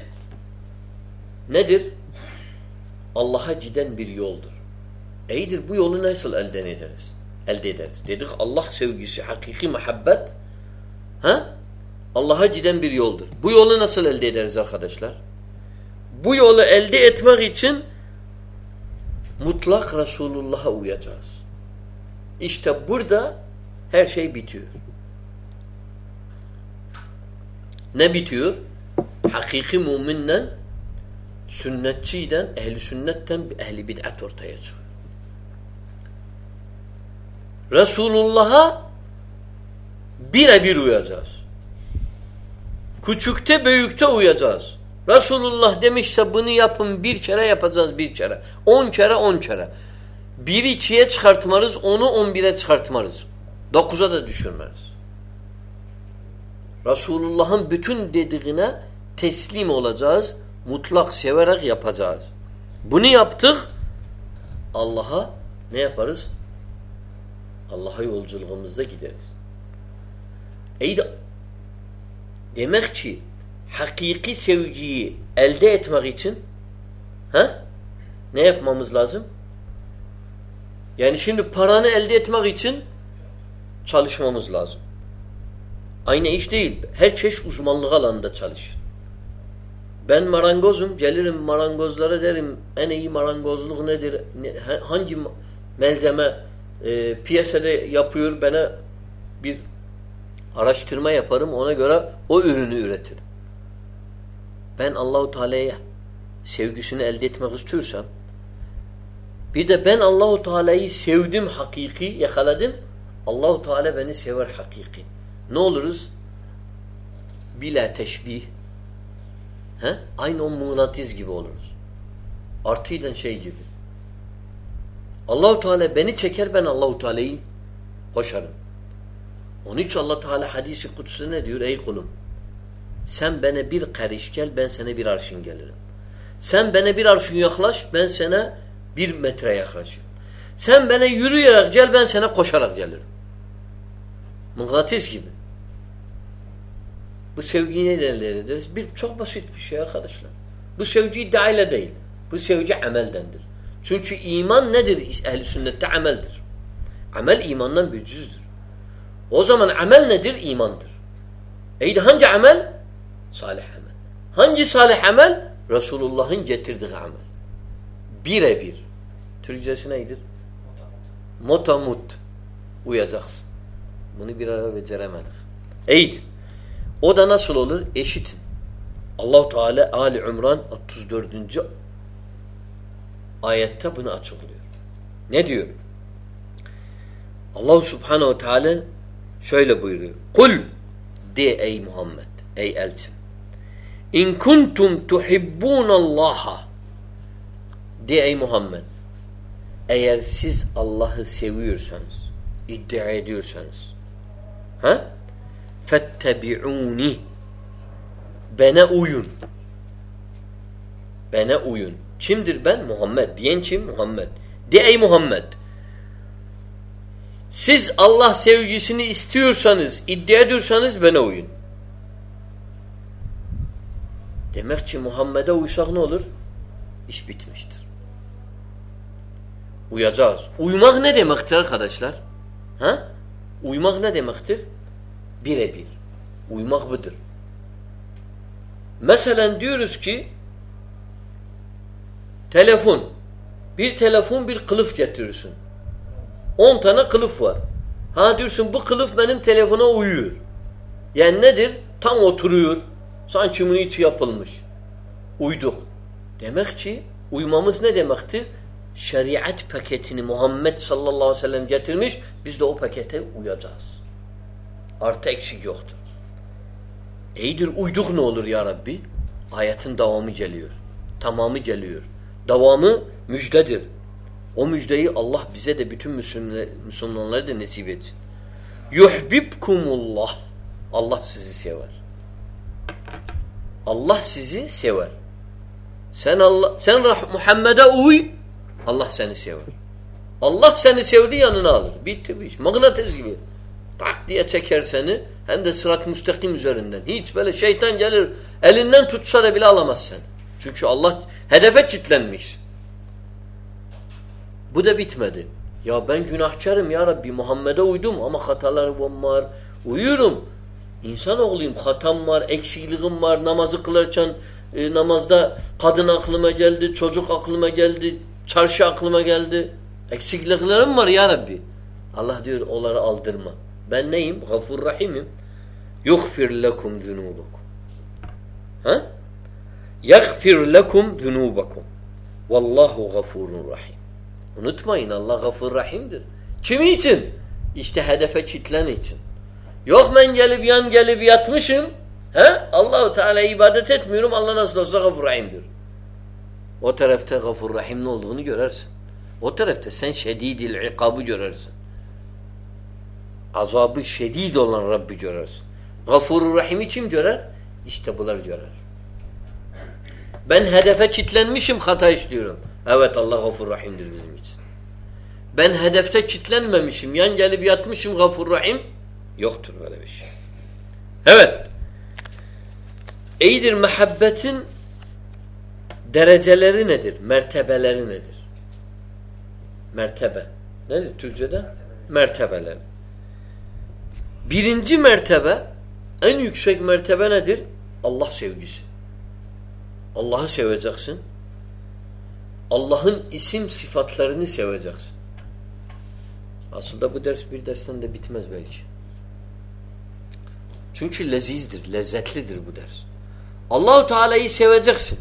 nedir? Allah'a giden bir yoldur. İyidir bu yolu nasıl elde ederiz? Elde ederiz. Dedik Allah sevgisi, hakiki muhabbet ha? Allah'a giden bir yoldur. Bu yolu nasıl elde ederiz arkadaşlar? Bu yolu elde etmek için mutlak Resulullah'a uyacağız. İşte burada her şey bitiyor. Ne bitiyor? Hakiki müminden, sünnetçiden, ehli sünnetten ehli bid'at ortaya çıkıyor. Resulullah'a birebir uyacağız. Küçükte büyükte uyacağız. Resulullah demişse bunu yapın bir kere yapacağız bir kere. On kere on kere. Bir ikiye çıkartmarız, onu on bire çıkartmarız. Dokuza da düşürmeriz. Resulullah'ın bütün dediğine teslim olacağız. Mutlak severek yapacağız. Bunu yaptık. Allah'a ne yaparız? Allah'a yolculuğumuzda gideriz. İyi de demek ki hakiki sevgiyi elde etmek için ha? ne yapmamız lazım? Yani şimdi paranı elde etmek için çalışmamız lazım. Aynı iş değil. Her çeşit uzmanlık alanında çalışır. Ben marangozum. Gelirim marangozlara derim en iyi marangozluk nedir? Hangi malzeme e, piyasada yapıyor bana bir araştırma yaparım. Ona göre o ürünü üretirim. Ben Allahu Teala'ya sevgisini elde etmek istiyorsam bir de ben Allahu Teala'yı sevdim hakiki yakaladım. Allahu Teala beni sever hakiki. Ne oluruz? Bila teşbih. He? Aynı o mıknatıs gibi oluruz. Artıyla şey gibi. Allahu Teala beni çeker ben Allahu Teala'yı koşarım. Onun için Allah Teala hadisi kutsu ne diyor? Ey kulum sen bana bir karış gel ben sana bir arşın gelirim. Sen bana bir arşın yaklaş ben sana bir metre yaklaşırım. Sen bana yürüyerek gel ben sana koşarak gelirim. Mıknatıs gibi. Bu sevgiyi ne ederiz? Bir, çok basit bir şey arkadaşlar. Bu sevgi iddiayla değil. Bu sevgi ameldendir. Çünkü iman nedir? Ehl-i sünnette ameldir. Amel imandan bir cüzdür. O zaman amel nedir? İmandır. İyi hangi amel? Salih amel. Hangi salih amel? Resulullah'ın getirdiği amel. Birebir. Türkçesi neydir? Motamut. Uyacaksın. Bunu bir ara beceremedik. İyidir. O da nasıl olur? Eşitin. Allahu Teala Ali İmran 34. ayette bunu açıklıyor. Ne diyor? Allah Subhanahu Teala şöyle buyuruyor. Kul de ey Muhammed, ey elçim. İn kuntum tuhibbunallaha de ey Muhammed. Eğer siz Allah'ı seviyorsanız, iddia ediyorsanız, ha? Fettebi'uni. Bana uyun. Bana uyun. Kimdir ben? Muhammed. Diyen kim? Muhammed. De ey Muhammed. Siz Allah sevgisini istiyorsanız, iddia ediyorsanız bana uyun. Demek ki Muhammed'e uysak ne olur? İş bitmiştir. Uyacağız. Uymak ne demektir arkadaşlar? Ha? Uymak ne demektir? Birebir. Uymak budur. Mesela diyoruz ki telefon bir telefon bir kılıf getirirsin. 10 tane kılıf var. Ha diyorsun bu kılıf benim telefona uyuyor. Yani nedir? Tam oturuyor. Sanki bunun içi yapılmış. Uyduk. Demek ki uymamız ne demektir? Şeriat paketini Muhammed sallallahu aleyhi ve sellem getirmiş. Biz de o pakete uyacağız. Artı eksik yoktur. İyidir uyduk ne olur ya Rabbi? Ayetin devamı geliyor. Tamamı geliyor. Devamı müjdedir. O müjdeyi Allah bize de bütün Müslümanlara da nasip etsin. Yuhbibkumullah. Allah sizi sever. Allah sizi sever. Sen Allah sen Muhammed'e uy. Allah seni sever. Allah seni sevdi yanına alır. Bitti bu iş. Mıknatıs gibi. Tak diye çeker seni. Hem de sırat müstakim üzerinden. Hiç böyle şeytan gelir elinden tutsa da bile alamaz seni. Çünkü Allah hedefe çitlenmiş. Bu da bitmedi. Ya ben günahkarım ya Rabbi Muhammed'e uydum ama hatalarım var. Uyuyorum. İnsan oğluyum. Hatam var, eksikliğim var. Namazı kılarken e, namazda kadın aklıma geldi, çocuk aklıma geldi, çarşı aklıma geldi. Eksikliklerim var ya Rabbi. Allah diyor onları aldırma. Ben neyim? Gafur Rahim'im. Yughfir lekum zunubakum. Ha? Yaghfir lekum zunubakum. Vallahu gafurun rahim. Unutmayın Allah gafur rahimdir. Kimi için? İşte hedefe çitlen için. Yok ben gelip yan gelip yatmışım. He? Allahu Teala ibadet etmiyorum. Allah nasıl olsa gafur rahimdir. O tarafta gafur rahim ne olduğunu görersin. O tarafta sen şedidil ikabı görersin. Azabı şedid olan Rabbi görersin. Gafur rahimi kim görer? İşte bunlar görer. Ben hedefe çitlenmişim hata işliyorum. Evet Allah gafur rahimdir bizim için. Ben hedefte kitlenmemişim. Yan gelip yatmışım gafur rahim. Yoktur böyle bir şey. Evet. İyidir muhabbetin dereceleri nedir? Mertebeleri nedir? Mertebe. Nedir Türkçe'de? Mertebeler. Birinci mertebe en yüksek mertebe nedir? Allah sevgisi. Allah'ı seveceksin. Allah'ın isim sıfatlarını seveceksin. Aslında bu ders bir dersten de bitmez belki. Çünkü lezizdir, lezzetlidir bu ders. Allahu Teala'yı seveceksin.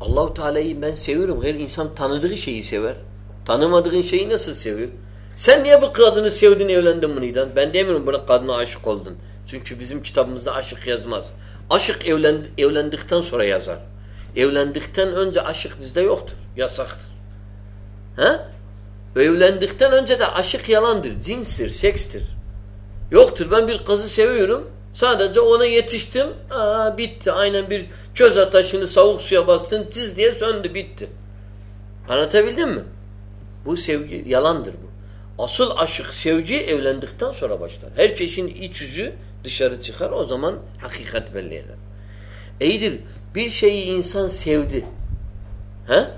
Allahu Teala'yı ben seviyorum. Her insan tanıdığı şeyi sever. Tanımadığın şeyi nasıl seviyor? Sen niye bu kadını sevdin, evlendin bundan? Ben demiyorum buna kadına aşık oldun. Çünkü bizim kitabımızda aşık yazmaz. Aşık evlend evlendikten sonra yazar. Evlendikten önce aşık bizde yoktur. Yasaktır. He? Evlendikten önce de aşık yalandır. Cinstir, sekstir. Yoktur. Ben bir kızı seviyorum. Sadece ona yetiştim. Aa, bitti. Aynen bir köz ataşını savuk suya bastın. Tiz diye söndü. Bitti. Anlatabildim mi? Bu sevgi yalandır bu. Asıl aşık sevgi evlendikten sonra başlar. Her çeşin iç yüzü dışarı çıkar. O zaman hakikat belli eder. İyidir. Bir şeyi insan sevdi. He?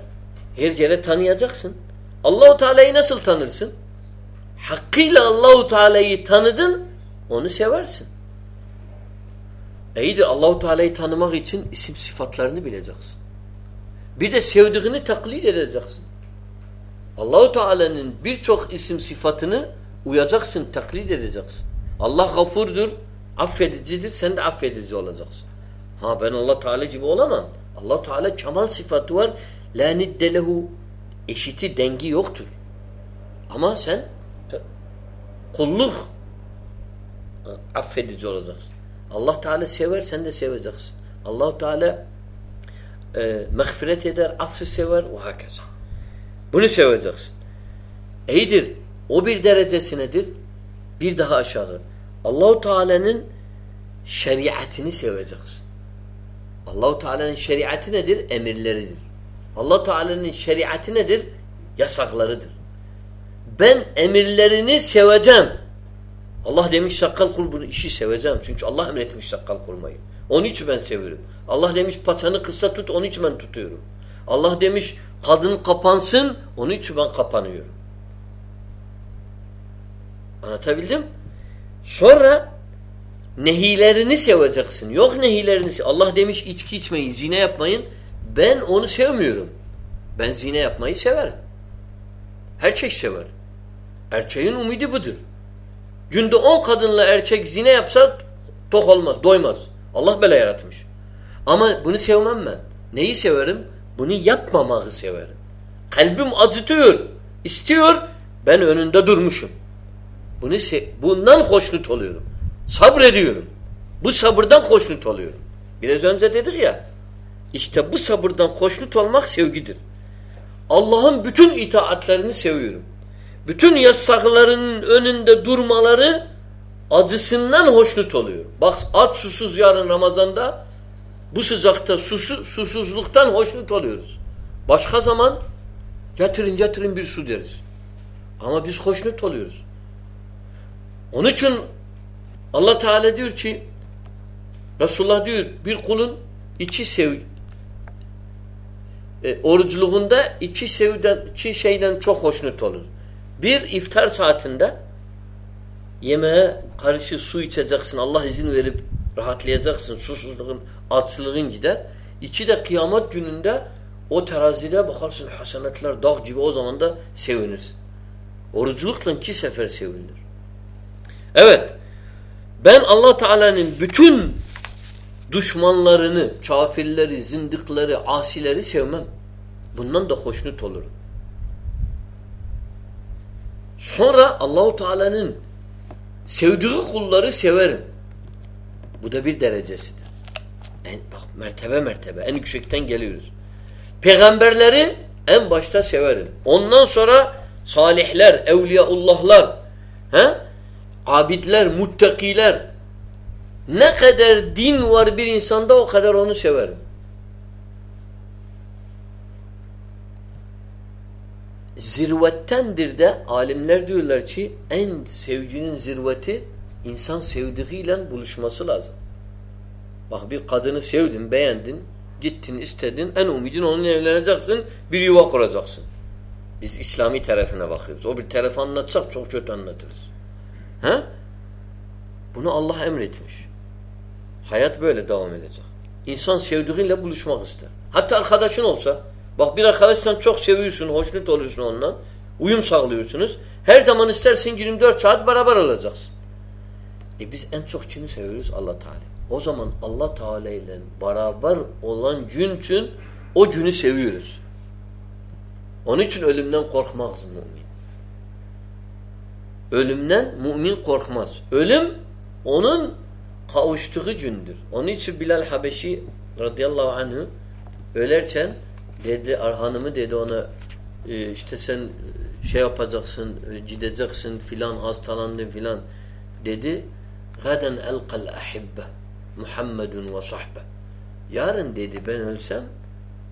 Her yere tanıyacaksın. Allahu Teala'yı nasıl tanırsın? Hakkıyla Allahu Teala'yı tanıdın, onu seversin. İyidir Allahu Teala'yı tanımak için isim sıfatlarını bileceksin. Bir de sevdiğini taklit edeceksin. Allahu Teala'nın birçok isim sıfatını uyacaksın, taklit edeceksin. Allah gafurdur, affedicidir, sen de affedici olacaksın. Ha ben Allah Teala gibi olamam. Allah Teala kemal sıfatı var. La nidde lehu eşiti dengi yoktur. Ama sen kulluk affedici olacaksın. Allah Teala sever sen de seveceksin. Allah Teala e, mağfiret eder, affı sever ve hakeza. Bunu seveceksin. İyidir. O bir derecesi nedir? Bir daha aşağı. Allahu Teala'nın şeriatini seveceksin. Allahu Teala'nın şeriatı nedir? Emirleridir. Allah Teala'nın şeriatı nedir? Yasaklarıdır. Ben emirlerini seveceğim. Allah demiş sakkal kul bunu işi seveceğim. Çünkü Allah emretmiş sakkal kurmayı. Onun için ben seviyorum. Allah demiş paçanı kısa tut onun için ben tutuyorum. Allah demiş kadın kapansın onun için ben kapanıyorum. Anlatabildim? Sonra nehilerini seveceksin. Yok nehilerini. Allah demiş içki içmeyin, zine yapmayın. Ben onu sevmiyorum. Ben zine yapmayı severim. Erkek sever. Erkeğin umidi budur. Günde on kadınla erkek zine yapsa tok olmaz, doymaz. Allah böyle yaratmış. Ama bunu sevmem ben. Neyi severim? Bunu yapmamağı severim. Kalbim acıtıyor, istiyor. Ben önünde durmuşum. Bunu bundan hoşnut oluyorum. Sabrediyorum. Bu sabırdan hoşnut oluyorum. Biraz önce dedik ya. İşte bu sabırdan hoşnut olmak sevgidir. Allah'ın bütün itaatlerini seviyorum. Bütün yasaklarının önünde durmaları acısından hoşnut oluyor. Bak aç susuz yarın Ramazan'da bu sıcakta susu, susuzluktan hoşnut oluyoruz. Başka zaman getirin getirin bir su deriz. Ama biz hoşnut oluyoruz. Onun için Allah Teala diyor ki Resulullah diyor bir kulun içi sev e, orucluğunda iki sevden iki şeyden çok hoşnut olur. Bir iftar saatinde yemeğe karşı su içeceksin. Allah izin verip rahatlayacaksın. Susuzluğun, açlığın gider. İki de kıyamet gününde o terazide bakarsın hasenetler dağ gibi o zaman da sevinirsin. Oruculukla iki sefer sevinilir. Evet. Ben Allah Teala'nın bütün düşmanlarını, kafirleri, zindıkları, asileri sevmem. Bundan da hoşnut olurum. Sonra Allahu Teala'nın sevdiği kulları severim. Bu da bir derecesidir. En, bak, mertebe mertebe en yüksekten geliyoruz. Peygamberleri en başta severim. Ondan sonra salihler, evliyaullahlar, he? Abidler, muttakiler ne kadar din var bir insanda o kadar onu severim. Zirvettendir de alimler diyorlar ki en sevginin zirveti insan sevdiğiyle buluşması lazım. Bak bir kadını sevdin, beğendin, gittin, istedin, en umidin onunla evleneceksin, bir yuva kuracaksın. Biz İslami tarafına bakıyoruz. O bir tarafı anlatsak çok kötü anlatırız. He? Bunu Allah emretmiş. Hayat böyle devam edecek. İnsan sevdiğinle buluşmak ister. Hatta arkadaşın olsa, bak bir arkadaştan çok seviyorsun, hoşnut oluyorsun ondan, uyum sağlıyorsunuz. Her zaman istersin 24 saat beraber olacaksın. E biz en çok kimi seviyoruz? Allah Teala. O zaman Allah Teala ile beraber olan gün için o günü seviyoruz. Onun için ölümden korkmaz mümin. Ölümden mümin korkmaz. Ölüm onun kavuştuğu gündür. Onun için Bilal Habeşi radıyallahu anh'ı ölerken dedi hanımı dedi ona e, işte sen şey yapacaksın, e, gideceksin filan hastalandın filan dedi. Gaden elqal ahibbe Muhammedun ve sahbe. Yarın dedi ben ölsem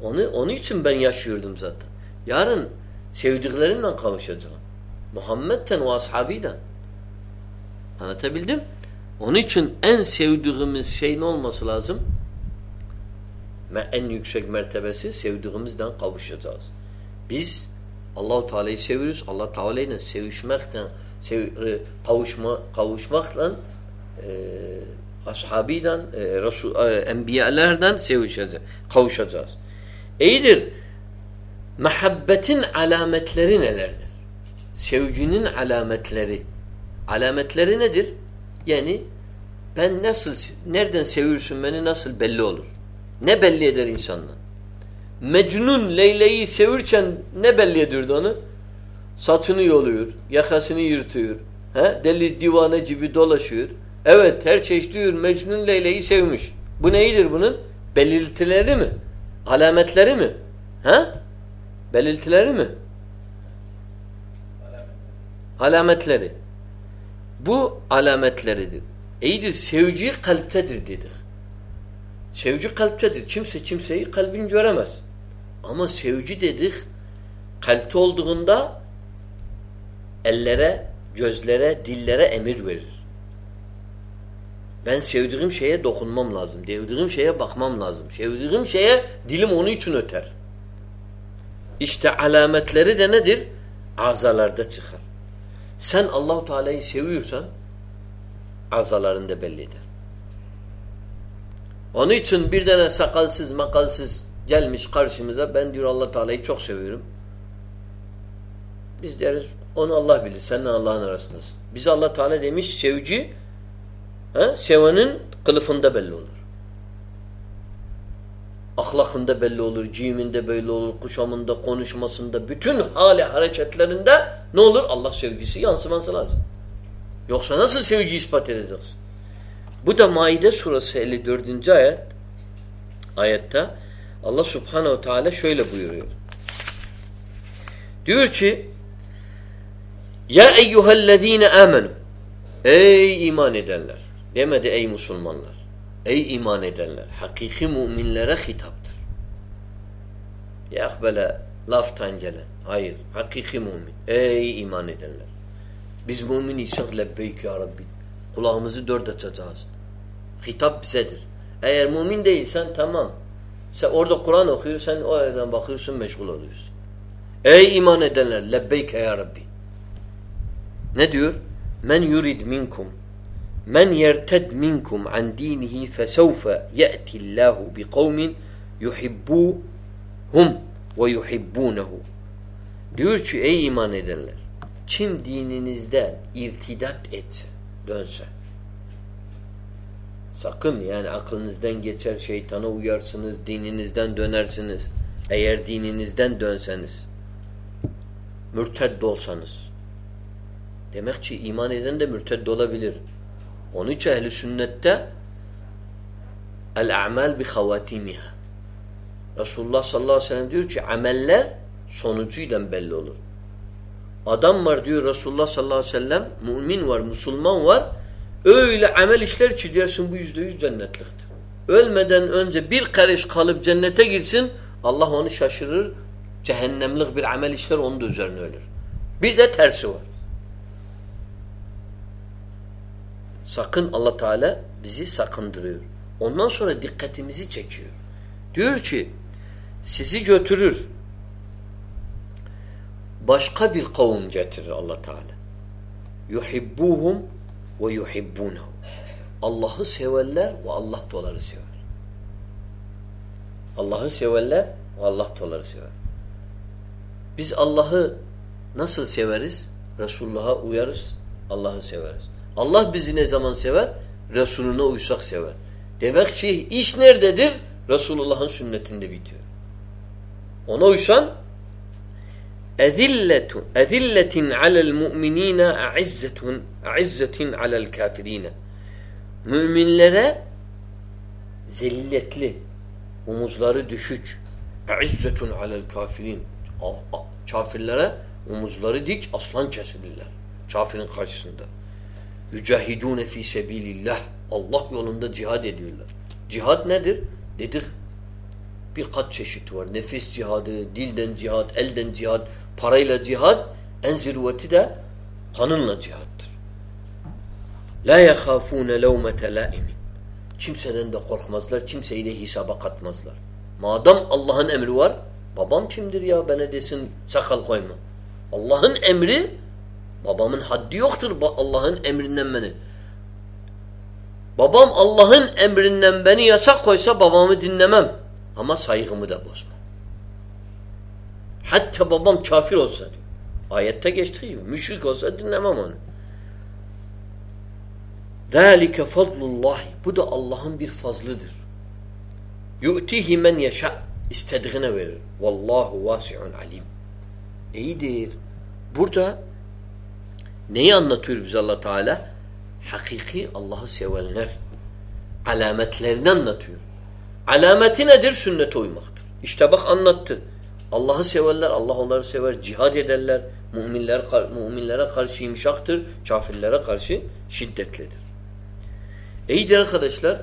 onu onun için ben yaşıyordum zaten. Yarın sevdiklerimle kavuşacağım. Muhammed'ten ve ashabiden. Anlatabildim? Onun için en sevdiğimiz şey ne olması lazım? En yüksek mertebesi sevdiğimizden kavuşacağız. Biz Allahu Teala'yı seviyoruz. Allah Teala ile sevişmekten sev, e, kavuşma kavuşmakla e, ashabiden e, Resul e, enbiyalardan sevişeceğiz. Kavuşacağız. İyidir. Muhabbetin alametleri nelerdir? Sevginin alametleri. Alametleri nedir? Yani ben nasıl, nereden seviyorsun beni nasıl belli olur? Ne belli eder insanla? Mecnun Leyla'yı sevirken ne belli ediyordu onu? Saçını yoluyor, yakasını yırtıyor. He? Deli divane gibi dolaşıyor. Evet her çeşit diyor Mecnun Leyla'yı sevmiş. Bu neydir bunun? Belirtileri mi? Alametleri mi? Ha? Belirtileri mi? Alametleri. Bu alametleridir. İyidir sevci kalptedir dedik. Sevci kalptedir. Kimse kimseyi kalbin göremez. Ama sevci dedik kalpte olduğunda ellere, gözlere, dillere emir verir. Ben sevdiğim şeye dokunmam lazım. Sevdiğim şeye bakmam lazım. Sevdiğim şeye dilim onun için öter. İşte alametleri de nedir? Azalarda çıkar. Sen Allahu Teala'yı seviyorsan azalarında belli eder. Onun için bir tane sakalsız makalsız gelmiş karşımıza ben diyor Allah Teala'yı çok seviyorum. Biz deriz onu Allah bilir. Seninle Allah'ın arasındasın. Biz Allah Teala demiş sevci he, sevenin kılıfında belli olur. Ahlakında belli olur, ciminde belli olur, kuşamında, konuşmasında, bütün hali hareketlerinde ne olur? Allah sevgisi yansıması lazım. Yoksa nasıl sevgi ispat edeceksin? Bu da Maide surası 54. ayet ayette Allah subhanehu teala şöyle buyuruyor. Diyor ki Ya eyyühellezine amenu Ey iman edenler demedi ey Müslümanlar ey iman edenler hakiki müminlere hitaptır. Ya böyle laftan gelen. Hayır. Hakiki mümin. Ey iman edenler. Biz mümin isek lebbeyk ya Rabbi. Kulağımızı dört açacağız. Hitap bizedir. Eğer mümin değilsen tamam. Sen orada Kur'an okuyorsun, sen o yerden bakıyorsun, meşgul oluyorsun. Ey iman edenler, lebbeyke ya Rabbi. Ne diyor? Men yurid minkum men yerted minkum an dinihi fesevfe ye'tillahu bi kavmin yuhibbuhum ve yuhibbunehu. Diyor ki ey iman edenler kim dininizde irtidat etse, dönse sakın yani aklınızdan geçer şeytana uyarsınız, dininizden dönersiniz. Eğer dininizden dönseniz mürted olsanız demek ki iman eden de mürted olabilir. Onun için ehli sünnette el-a'mal bi havatimiha. Resulullah sallallahu aleyhi ve sellem diyor ki ameller sonucuyla belli olur. Adam var diyor Resulullah sallallahu aleyhi ve sellem, mümin var, Müslüman var. Öyle amel işler ki dersin bu yüzde yüz cennetliktir. Ölmeden önce bir karış kalıp cennete girsin, Allah onu şaşırır. Cehennemlik bir amel işler onun da üzerine ölür. Bir de tersi var. Sakın Allah Teala bizi sakındırıyor. Ondan sonra dikkatimizi çekiyor. Diyor ki sizi götürür. Başka bir kavim getirir Allah Teala. Yuhibbuhum ve yuhibbunehu. Allah'ı severler ve Allah doları sever. Allah'ı severler ve Allah doları sever. Biz Allah'ı nasıl severiz? Resulullah'a uyarız, Allah'ı severiz. Allah bizi ne zaman sever? Resulüne uysak sever. Demek ki iş nerededir? Resulullah'ın sünnetinde bitiyor. Ona uysan ezilletun ezilletin alel mu'minine a'izzetun a'izzetin alel kafirine müminlere zelilletli omuzları düşük a'izzetun alel kafirin kafirlere omuzları dik aslan kesilirler kafirin karşısında Yücahidune fi sebilillah. Allah yolunda cihad ediyorlar. Cihad nedir? Dedik birkaç çeşit var. Nefis cihadı, dilden cihad, elden cihad, parayla cihad, en zirveti de kanınla cihattır. La yahafune levmete laimin. Kimseden de korkmazlar, kimseyi de hesaba katmazlar. Madem Allah'ın emri var, babam kimdir ya bana desin sakal koyma. Allah'ın emri Babamın haddi yoktur Allah'ın emrinden beni. Babam Allah'ın emrinden beni yasak koysa babamı dinlemem. Ama saygımı da bozmam. Hatta babam kafir olsa diyor. Ayette geçtiği gibi. Müşrik olsa dinlemem onu. ذَٰلِكَ فَضْلُ اللّٰهِ Bu da Allah'ın bir fazlıdır. يُؤْتِهِ مَنْ يَشَاء İstediğine verir. Vallahu vasi'un alim. İyidir. Burada Neyi anlatıyor bize allah Teala? Hakiki Allah'ı sevenler. Alametlerini anlatıyor. Alameti nedir? Sünnete uymaktır. İşte bak anlattı. Allah'ı severler, Allah onları sever. Cihad ederler. Müminler, müminlere karşı imşaktır. Kafirlere karşı şiddetlidir. İyidir arkadaşlar.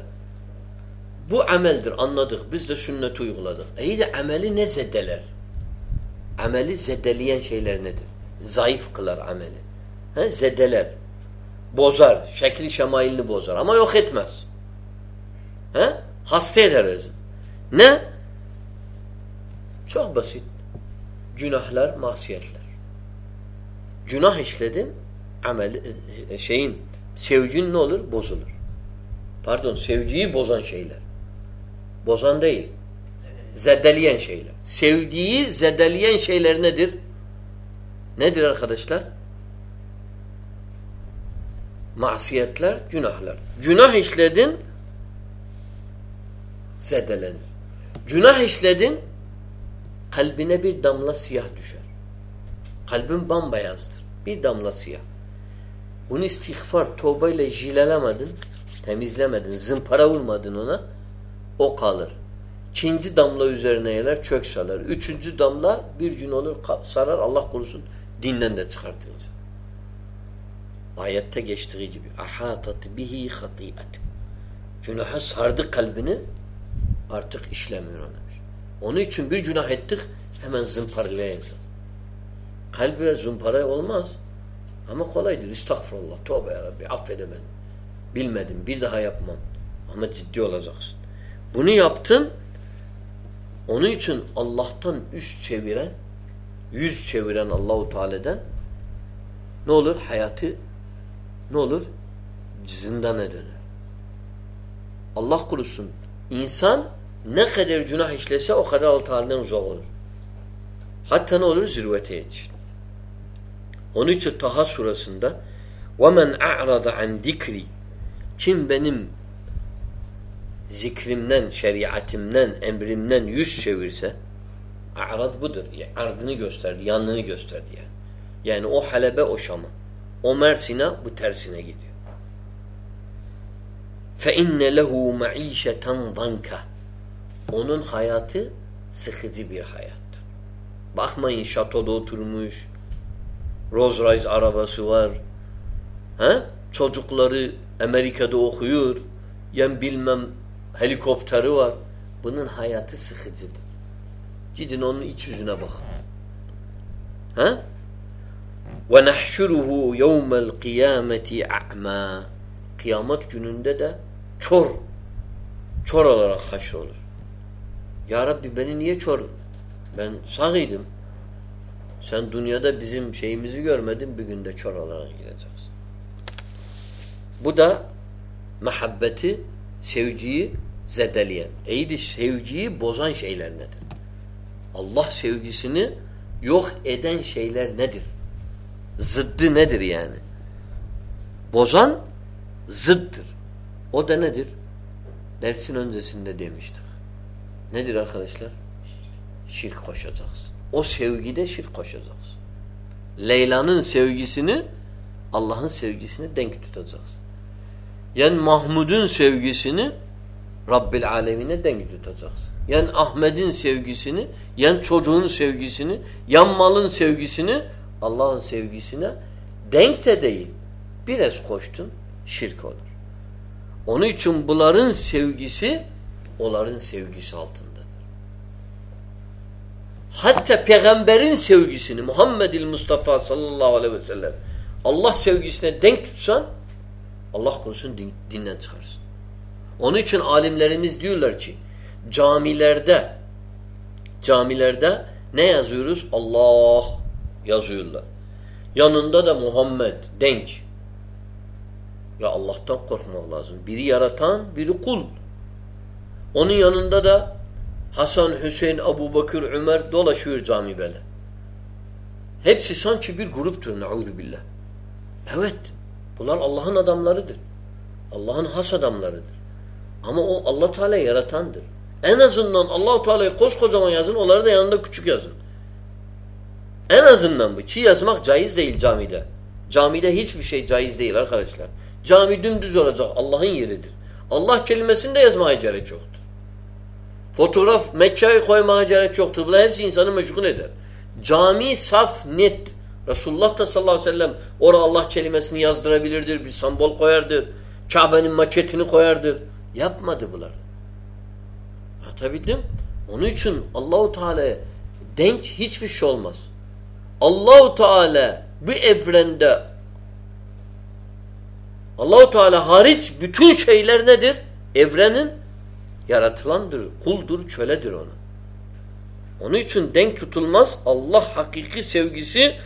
Bu ameldir anladık. Biz de sünneti uyguladık. İyi de ameli ne zedeler? Ameli zedeleyen şeyler nedir? Zayıf kılar ameli. He? Zedeler. Bozar. Şekli şemailini bozar. Ama yok etmez. He? Hasta eder özü. Ne? Çok basit. Günahlar, masiyetler. Günah işledin, amel, e, şeyin, sevgin ne olur? Bozulur. Pardon, sevgiyi bozan şeyler. Bozan değil. Zedeleyen şeyler. Sevgiyi zedeleyen şeyler nedir? Nedir arkadaşlar? Masiyetler, günahlar. Günah işledin, zedelenir. Günah işledin, kalbine bir damla siyah düşer. Kalbin bambayazdır. Bir damla siyah. Bunu istiğfar, tövbeyle jilelemedin, temizlemedin, zımpara vurmadın ona, o kalır. İkinci damla üzerine yeler, çök salar. Üçüncü damla bir gün olur, sarar, Allah korusun, dinden de çıkartır insan. Ayette geçtiği gibi. Ahatat bihi hati'at. Günaha sardı kalbini, artık işlemiyor ona. Onun için bir günah ettik, hemen zımparalayacak. Kalbe zımpara olmaz. Ama kolaydır. Estağfurullah. Tövbe ya Rabbi. Affedemedim. Bilmedim. Bir daha yapmam. Ama ciddi olacaksın. Bunu yaptın. Onun için Allah'tan üst çeviren, yüz çeviren Allahu Teala'dan ne olur? Hayatı ne olur? Zindana döner. Allah kurusun. İnsan ne kadar günah işlese o kadar Allah Teala'dan uzak olur. Hatta ne olur? Zirvete yetişir. Onun için Taha surasında وَمَنْ اَعْرَضَ عَنْ dikri Kim benim zikrimden, şeriatimden, emrimden yüz çevirse a'rad budur. Yani ardını gösterdi, yanlığını gösterdi yani. Yani o Halebe, o Şam'a. O Mersin'e, bu tersine gidiyor. فَاِنَّ لَهُ مَعِيشَةً ضَنْكَ Onun hayatı sıkıcı bir hayat. Bakmayın şatoda oturmuş, Rolls Royce arabası var. He? Çocukları Amerika'da okuyor. Yen bilmem helikopteri var. Bunun hayatı sıkıcıdır. Gidin onun iç yüzüne bakın. He? Ve nahşuruhu yevmel kıyameti a'ma. Kıyamet gününde de çor, çor olarak haşrolur. Ya Rabbi beni niye çor? Ben sağıydım. Sen dünyada bizim şeyimizi görmedin bir günde çor olarak gideceksin. Bu da muhabbeti, sevgiyi zedeleyen. İyidir sevgiyi bozan şeyler nedir? Allah sevgisini yok eden şeyler nedir? Zıddı nedir yani? Bozan zıddır. O da nedir? Dersin öncesinde demiştik. Nedir arkadaşlar? Şirk koşacaksın. O sevgide şirk koşacaksın. Leyla'nın sevgisini Allah'ın sevgisine denk tutacaksın. Yani Mahmud'un sevgisini Rabbil Alemine denk tutacaksın. Yani Ahmet'in sevgisini, yani çocuğun sevgisini, yan malın sevgisini Allah'ın sevgisine denk de değil. Biraz koştun, şirk olur. Onun için bunların sevgisi onların sevgisi altında. Hatta peygamberin sevgisini Muhammedil Mustafa sallallahu aleyhi ve sellem Allah sevgisine denk tutsan Allah korusun din, dinden çıkarsın. Onun için alimlerimiz diyorlar ki camilerde camilerde ne yazıyoruz? Allah yazıyorlar. Yanında da Muhammed denk. Ya Allah'tan korkmak lazım. Biri yaratan, biri kul. Onun yanında da Hasan, Hüseyin, Abu Bakır, Ömer dolaşıyor cami böyle. Hepsi sanki bir gruptur. Billah. Evet. Bunlar Allah'ın adamlarıdır. Allah'ın has adamlarıdır. Ama o Allah Teala yaratandır. En azından Allahu Teala'yı koskocaman yazın, onları da yanında küçük yazın. En azından bu. Çi yazmak caiz değil camide. Camide hiçbir şey caiz değil arkadaşlar. Cami dümdüz olacak. Allah'ın yeridir. Allah kelimesini de yazmaya gerek yoktur. Fotoğraf Mekke'ye koymaya gerek yoktur. Bunlar hepsi insanı meşgul eder. Cami saf, net. Resulullah da sallallahu aleyhi ve sellem orada Allah kelimesini yazdırabilirdir. Bir sembol koyardır. Kabe'nin maketini koyardır. Yapmadı bunlar. Anlatabildim? Onun için Allahu Teala denk hiçbir şey olmaz. Allahu Teala bu evrende Allahu Teala hariç bütün şeyler nedir? Evrenin yaratılandır, kuldur, çöledir ona. Onun için denk tutulmaz. Allah hakiki sevgisi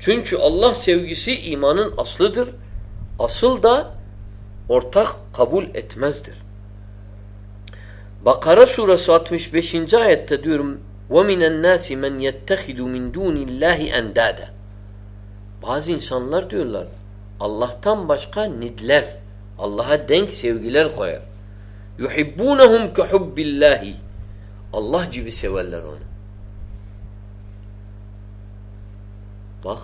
çünkü Allah sevgisi imanın aslıdır. Asıl da ortak kabul etmezdir. Bakara suresi 65. ayette diyorum وَمِنَ النَّاسِ مَنْ يَتَّخِذُ مِنْ دُونِ اللّٰهِ اَنْدَادًا Bazı insanlar diyorlar Allah'tan başka nidler, Allah'a denk sevgiler koyar. يُحِبُّونَهُمْ كَحُبِّ اللّٰهِ Allah gibi severler onu. Bak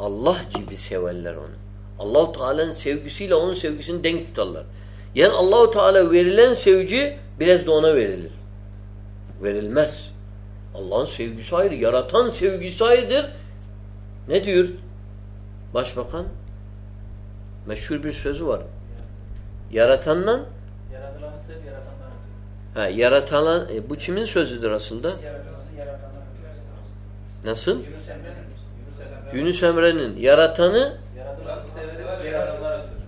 Allah gibi severler onu. Allahu Teala'nın sevgisiyle onun sevgisini denk tutarlar. Yani Allahu Teala verilen sevgi biraz da ona verilir. Verilmez. Allah'ın sevgisi ayrı. Yaratan sevgisi ayrıdır. Ne diyor? Başbakan meşhur bir sözü var. Yaratandan Yaratılanı sev, yaratandan ötürü. ha, yaratan e, bu kimin sözüdür aslında? Nasıl? Yunus Emre'nin. Yunus Emre. Yunus Emre'nin yaratanı Yaratılanı severek, yaratandan ötürü.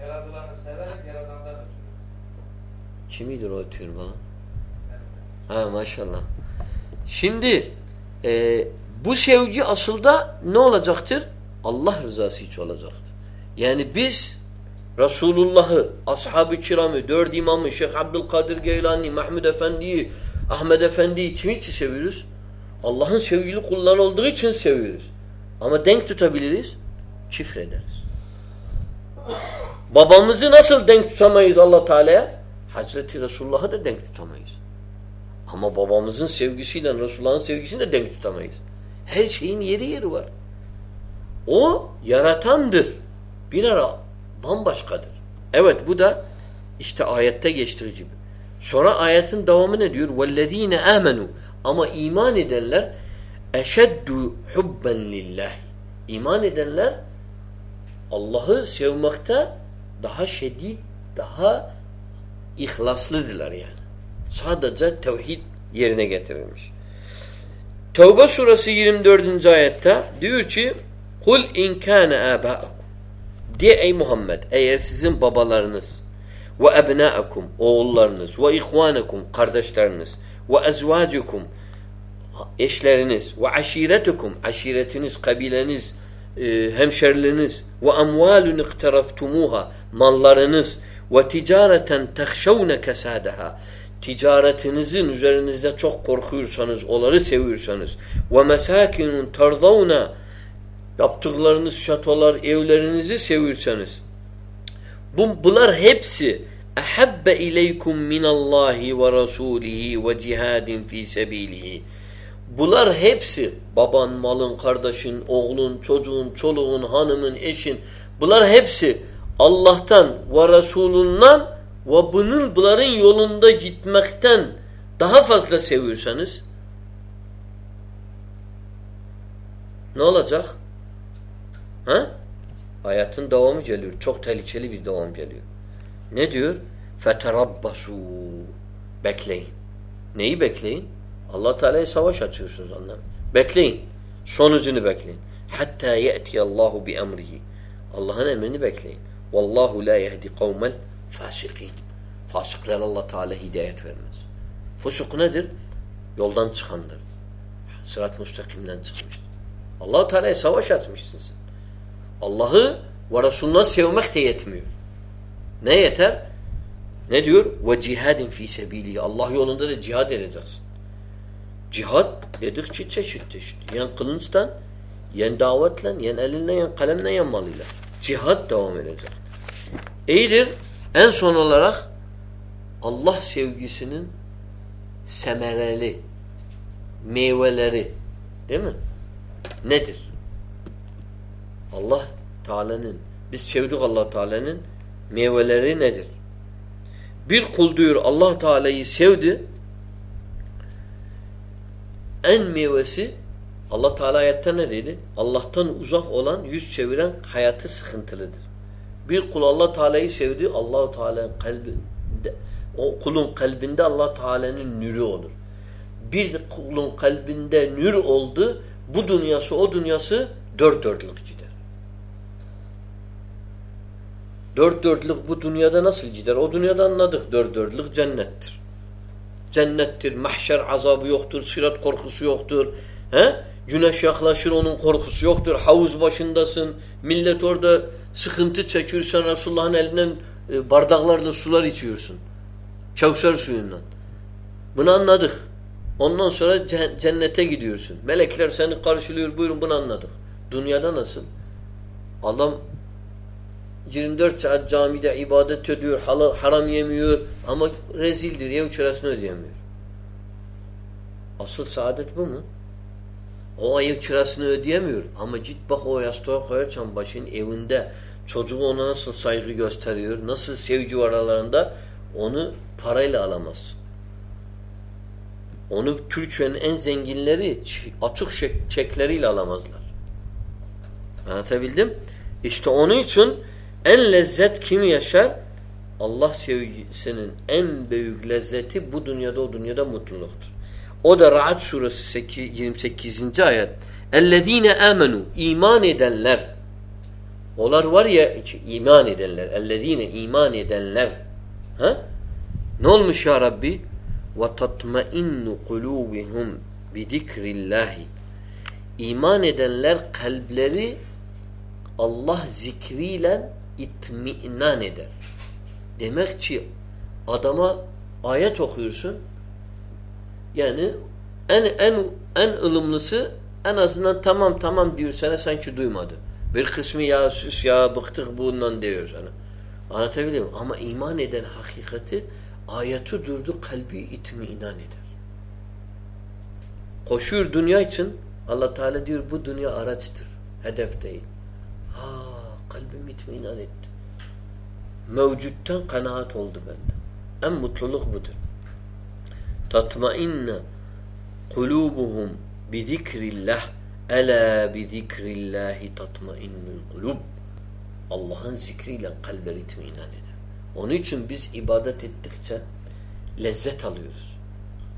Yaratılanı severek yaratandan ötürü. kimidir o tür bana? Ha maşallah. Şimdi e, bu sevgi asılda ne olacaktır? Allah rızası için olacaktır. Yani biz Resulullah'ı, ashab-ı kiramı, dört imamı, Şeyh Abdülkadir Geylani, Mahmud Efendi'yi, Ahmet Efendi'yi kim için seviyoruz? Allah'ın sevgili kulları olduğu için seviyoruz. Ama denk tutabiliriz, çifrederiz. Babamızı nasıl denk tutamayız allah Teala'ya? Hazreti Resulullah'ı da denk tutamayız. Ama babamızın sevgisiyle Resulullah'ın sevgisini de denk tutamayız. Her şeyin yeri yeri var. O yaratandır. Bir ara bambaşkadır. Evet bu da işte ayette geçtiği gibi. Sonra ayetin devamı ne diyor? وَالَّذ۪ينَ آمَنُوا Ama iman edenler eşeddu hubben lillah. İman edenler Allah'ı sevmekte daha şiddet, daha ihlaslıdırlar yani. Sadece tevhid yerine getirilmiş. Tevbe suresi 24. ayette diyor ki Kul in kana aba'akum De ey Muhammed eğer sizin babalarınız ve ebna'akum oğullarınız ve ihvanakum kardeşleriniz ve ezvacukum eşleriniz ve aşiretukum aşiretiniz, kabileniz, e, hemşerileriniz ve amvalun iktaraftumuha mallarınız ve ticareten tehşevne kesadaha ticaretinizin üzerinizde çok korkuyorsanız, onları seviyorsanız ve mesakinun tardavna yaptıklarınız şatolar, evlerinizi seviyorsanız bu, bunlar hepsi ehabbe ileykum minallahi ve rasulihi ve cihadin fi sebilihi. Bunlar hepsi baban, malın, kardeşin, oğlun, çocuğun, çoluğun, hanımın, eşin bunlar hepsi Allah'tan ve Resulünden ve bunun bunların yolunda gitmekten daha fazla seviyorsanız ne olacak? Ha? Hayatın devamı geliyor. Çok tehlikeli bir devam geliyor. Ne diyor? Feterabbasu Bekleyin. Neyi bekleyin? Allah Teala'ya savaş açıyorsunuz anlam. Bekleyin. Sonucunu bekleyin. Hatta ye'ti Allahu bi emrihi. Allah'ın emrini bekleyin. Vallahu la yehdi kavmel fasikin. Fasıklar Allah Teala hidayet vermez. Fusuk nedir? Yoldan çıkandır. Sırat müstakimden çıkmış. Allah Teala'ya savaş açmışsın sen. Allah'ı ve Resulü'nü sevmek de yetmiyor. Ne yeter? Ne diyor? Ve cihadin fi sebilihi. Allah yolunda da cihad edeceksin. Cihad dedikçe çeşit çeşit. Yen kılınçtan, yen davetle, yen elinle, yen kalemle, yen malıyla. Cihad devam edecek. İyidir. En son olarak Allah sevgisinin semereli meyveleri değil mi? Nedir? Allah Teala'nın biz sevdik Allah Teala'nın meyveleri nedir? Bir kul diyor Allah Teala'yı sevdi. En meyvesi Allah Teala ayette ne dedi? Allah'tan uzak olan yüz çeviren hayatı sıkıntılıdır. Bir kul Allah Teala'yı sevdi. Allahu Teala kalbi O kulun kalbinde Allah Teala'nın nürü olur. Bir kulun kalbinde nür oldu, bu dünyası o dünyası dört dörtlük gider. Dört dörtlük bu dünyada nasıl gider? O dünyada anladık dört dörtlük cennettir. Cennettir, mahşer azabı yoktur, sırat korkusu yoktur. He? Güneş yaklaşır onun korkusu yoktur. Havuz başındasın. Millet orada sıkıntı çekiyor. Sen Resulullah'ın elinden e, bardaklarla sular içiyorsun. Kevser suyundan. Bunu anladık. Ondan sonra cennete gidiyorsun. Melekler seni karşılıyor. Buyurun bunu anladık. Dünyada nasıl? Adam 24 saat camide ibadet ediyor. Haram yemiyor. Ama rezildir. Ev kirasını ödeyemiyor. Asıl saadet bu mu? O ev kirasını ödeyemiyor. Ama git bak o yastığa koyarsan başın evinde çocuğu ona nasıl saygı gösteriyor, nasıl sevgi var aralarında onu parayla alamazsın. Onu Türkiye'nin en zenginleri açık çekleriyle alamazlar. Anlatabildim? İşte onun için en lezzet kim yaşar? Allah sevgisinin en büyük lezzeti bu dünyada o dünyada mutluluktur. O da Ra'd suresi 8, 28. ayet. اَلَّذ۪ينَ amenu iman edenler. Onlar var ya iman edenler. اَلَّذ۪ينَ iman edenler. Ha? Ne olmuş ya Rabbi? وَتَطْمَئِنُّ قُلُوبِهُمْ بِذِكْرِ اللّٰهِ İman edenler kalpleri Allah zikriyle itminan eder. Demek ki adama ayet okuyorsun yani en en en ılımlısı en azından tamam tamam diyor sana sanki duymadı. Bir kısmı ya sus ya bıktık bundan diyor sana. Anlatabiliyor muyum? Ama iman eden hakikati ayeti durdu kalbi itmi inan eder. Koşuyor dünya için Allah Teala diyor bu dünya araçtır. Hedef değil. Ha kalbim itmi inan etti. Mevcuttan kanaat oldu bende. En mutluluk budur tatmainne kulubuhum bi zikrillah ela bi zikrillahi tatmainnul kulub Allah'ın zikriyle kalpleri itminan eder. Onun için biz ibadet ettikçe lezzet alıyoruz.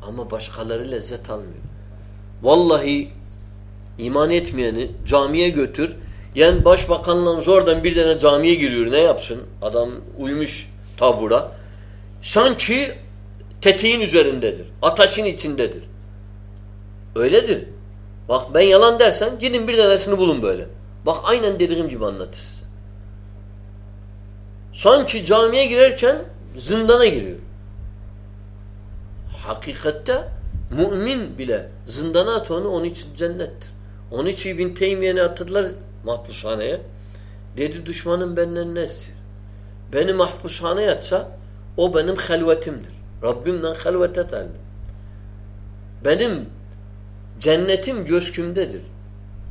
Ama başkaları lezzet almıyor. Vallahi iman etmeyeni camiye götür. Yani başbakanla zordan bir tane camiye giriyor. Ne yapsın? Adam uymuş tabura. Sanki tetiğin üzerindedir. Ataşın içindedir. Öyledir. Bak ben yalan dersen gidin bir tanesini bulun böyle. Bak aynen dediğim gibi anlatır. Sanki camiye girerken zindana giriyor. Hakikatte mümin bile zindana at onu onun için cennettir. Onun için İbn Teymiye'ni attılar mahpushaneye. Dedi düşmanım benden ne istiyor? Beni mahpushaneye yatsa o benim helvetimdir. Rabbimle halvet ederdim. Benim cennetim göskümdedir.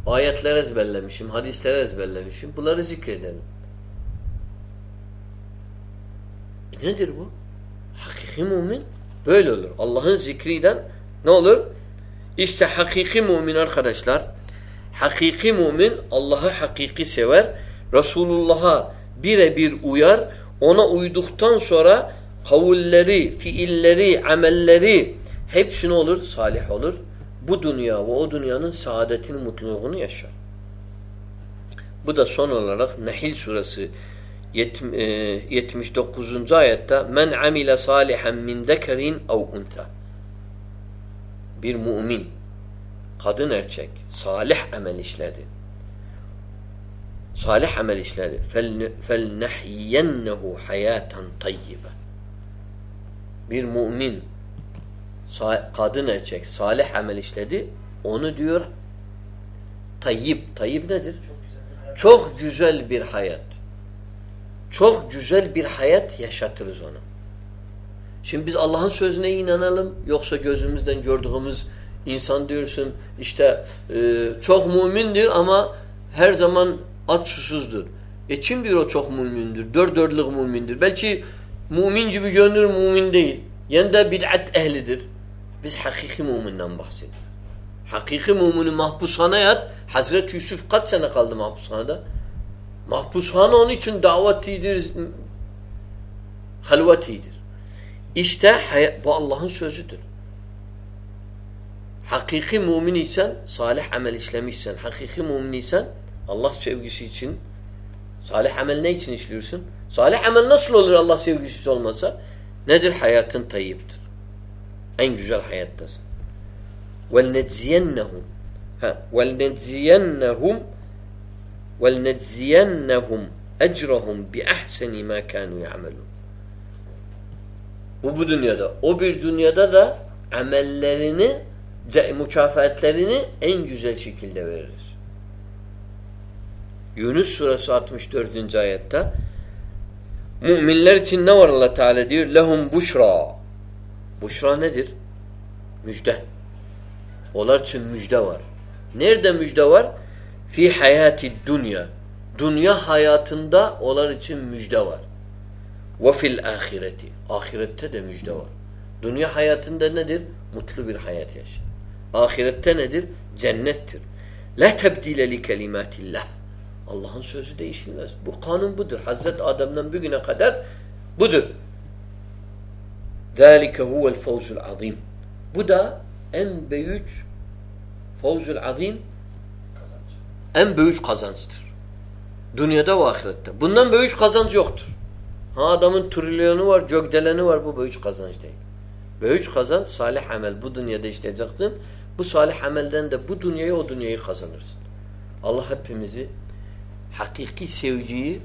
Ayetler ezberlemişim, hadisler ezberlemişim. Bunları zikrederim. E nedir bu? Hakiki mümin böyle olur. Allah'ın zikriyle ne olur? İşte hakiki mümin arkadaşlar. Hakiki mümin Allah'ı hakiki sever. Resulullah'a birebir uyar. Ona uyduktan sonra kavulleri, fiilleri, amelleri hepsi ne olur? Salih olur. Bu dünya ve o dünyanın saadetini, mutluluğunu yaşar. Bu da son olarak Nehil suresi 79. E, ayette men amile salihan min zekerin ev unta bir mümin kadın erkek salih amel işledi salih amel işledi fel nehyennehu hayaten tayyibe bir mümin kadın erkek salih amel işledi onu diyor tayyip. Tayyip nedir? Çok güzel bir hayat. Çok güzel bir hayat yaşatırız ona. Şimdi biz Allah'ın sözüne inanalım yoksa gözümüzden gördüğümüz insan diyorsun işte e, çok mümindir ama her zaman aç susuzdur. E kim diyor o çok mümindir? Dört dörtlük mümindir. Belki Mümin gibi görünür mümin değil. Yani de bid'at ehlidir. Biz hakiki müminden bahsediyoruz. Hakiki mümini mahpushane yat. Hazreti Yusuf kaç sene kaldı mahpushanede? Mahpushane onun için davetidir, halvetidir. İşte bu Allah'ın sözüdür. Hakiki mümin isen, salih amel işlemişsen, hakiki mümin isen Allah sevgisi için salih amel ne için işliyorsun? Salih amel nasıl olur Allah sevgisi olmasa? Nedir? Hayatın tayyiptir. En güzel hayattasın. وَلْنَجْزِيَنَّهُمْ وَلْنَجْزِيَنَّهُمْ وَلْنَجْزِيَنَّهُمْ اَجْرَهُمْ بِأَحْسَنِ مَا كَانُوا يَعْمَلُونَ Bu bu dünyada. O bir dünyada da amellerini, mükafatlerini en güzel şekilde veririz. Yunus suresi 64. ayette Müminler için ne var Allah Teala diyor? Lehum buşra. Buşra nedir? Müjde. Onlar için müjde var. Nerede müjde var? Fi hayati dünya. Dünya hayatında onlar için müjde var. Ve fil ahireti. Ahirette de müjde var. Dünya hayatında nedir? Mutlu bir hayat yaşa. Ahirette nedir? Cennettir. La tebdile li kelimatillah. Allah'ın sözü değişilmez. Bu kanun budur. Hazreti Adem'den bugüne kadar budur. ذَٰلِكَ هُوَ الْفَوْزُ الْعَظِيمِ Bu da en büyük fevzul azim Kazanç. en büyük kazançtır. Dünyada ve ahirette. Bundan büyük kazanç yoktur. Ha adamın trilyonu var, gökdeleni var. Bu büyük kazanç değil. Büyük kazanç salih amel. Bu dünyada işleyeceksin. Bu salih amelden de bu dünyayı o dünyayı kazanırsın. Allah hepimizi hakiki sevgiyi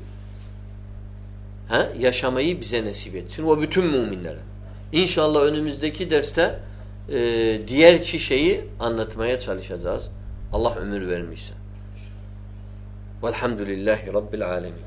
ha, yaşamayı bize nasip etsin. ve bütün müminlere. İnşallah önümüzdeki derste e, diğer iki şeyi anlatmaya çalışacağız. Allah ömür vermişse. Velhamdülillahi Rabbil alemin.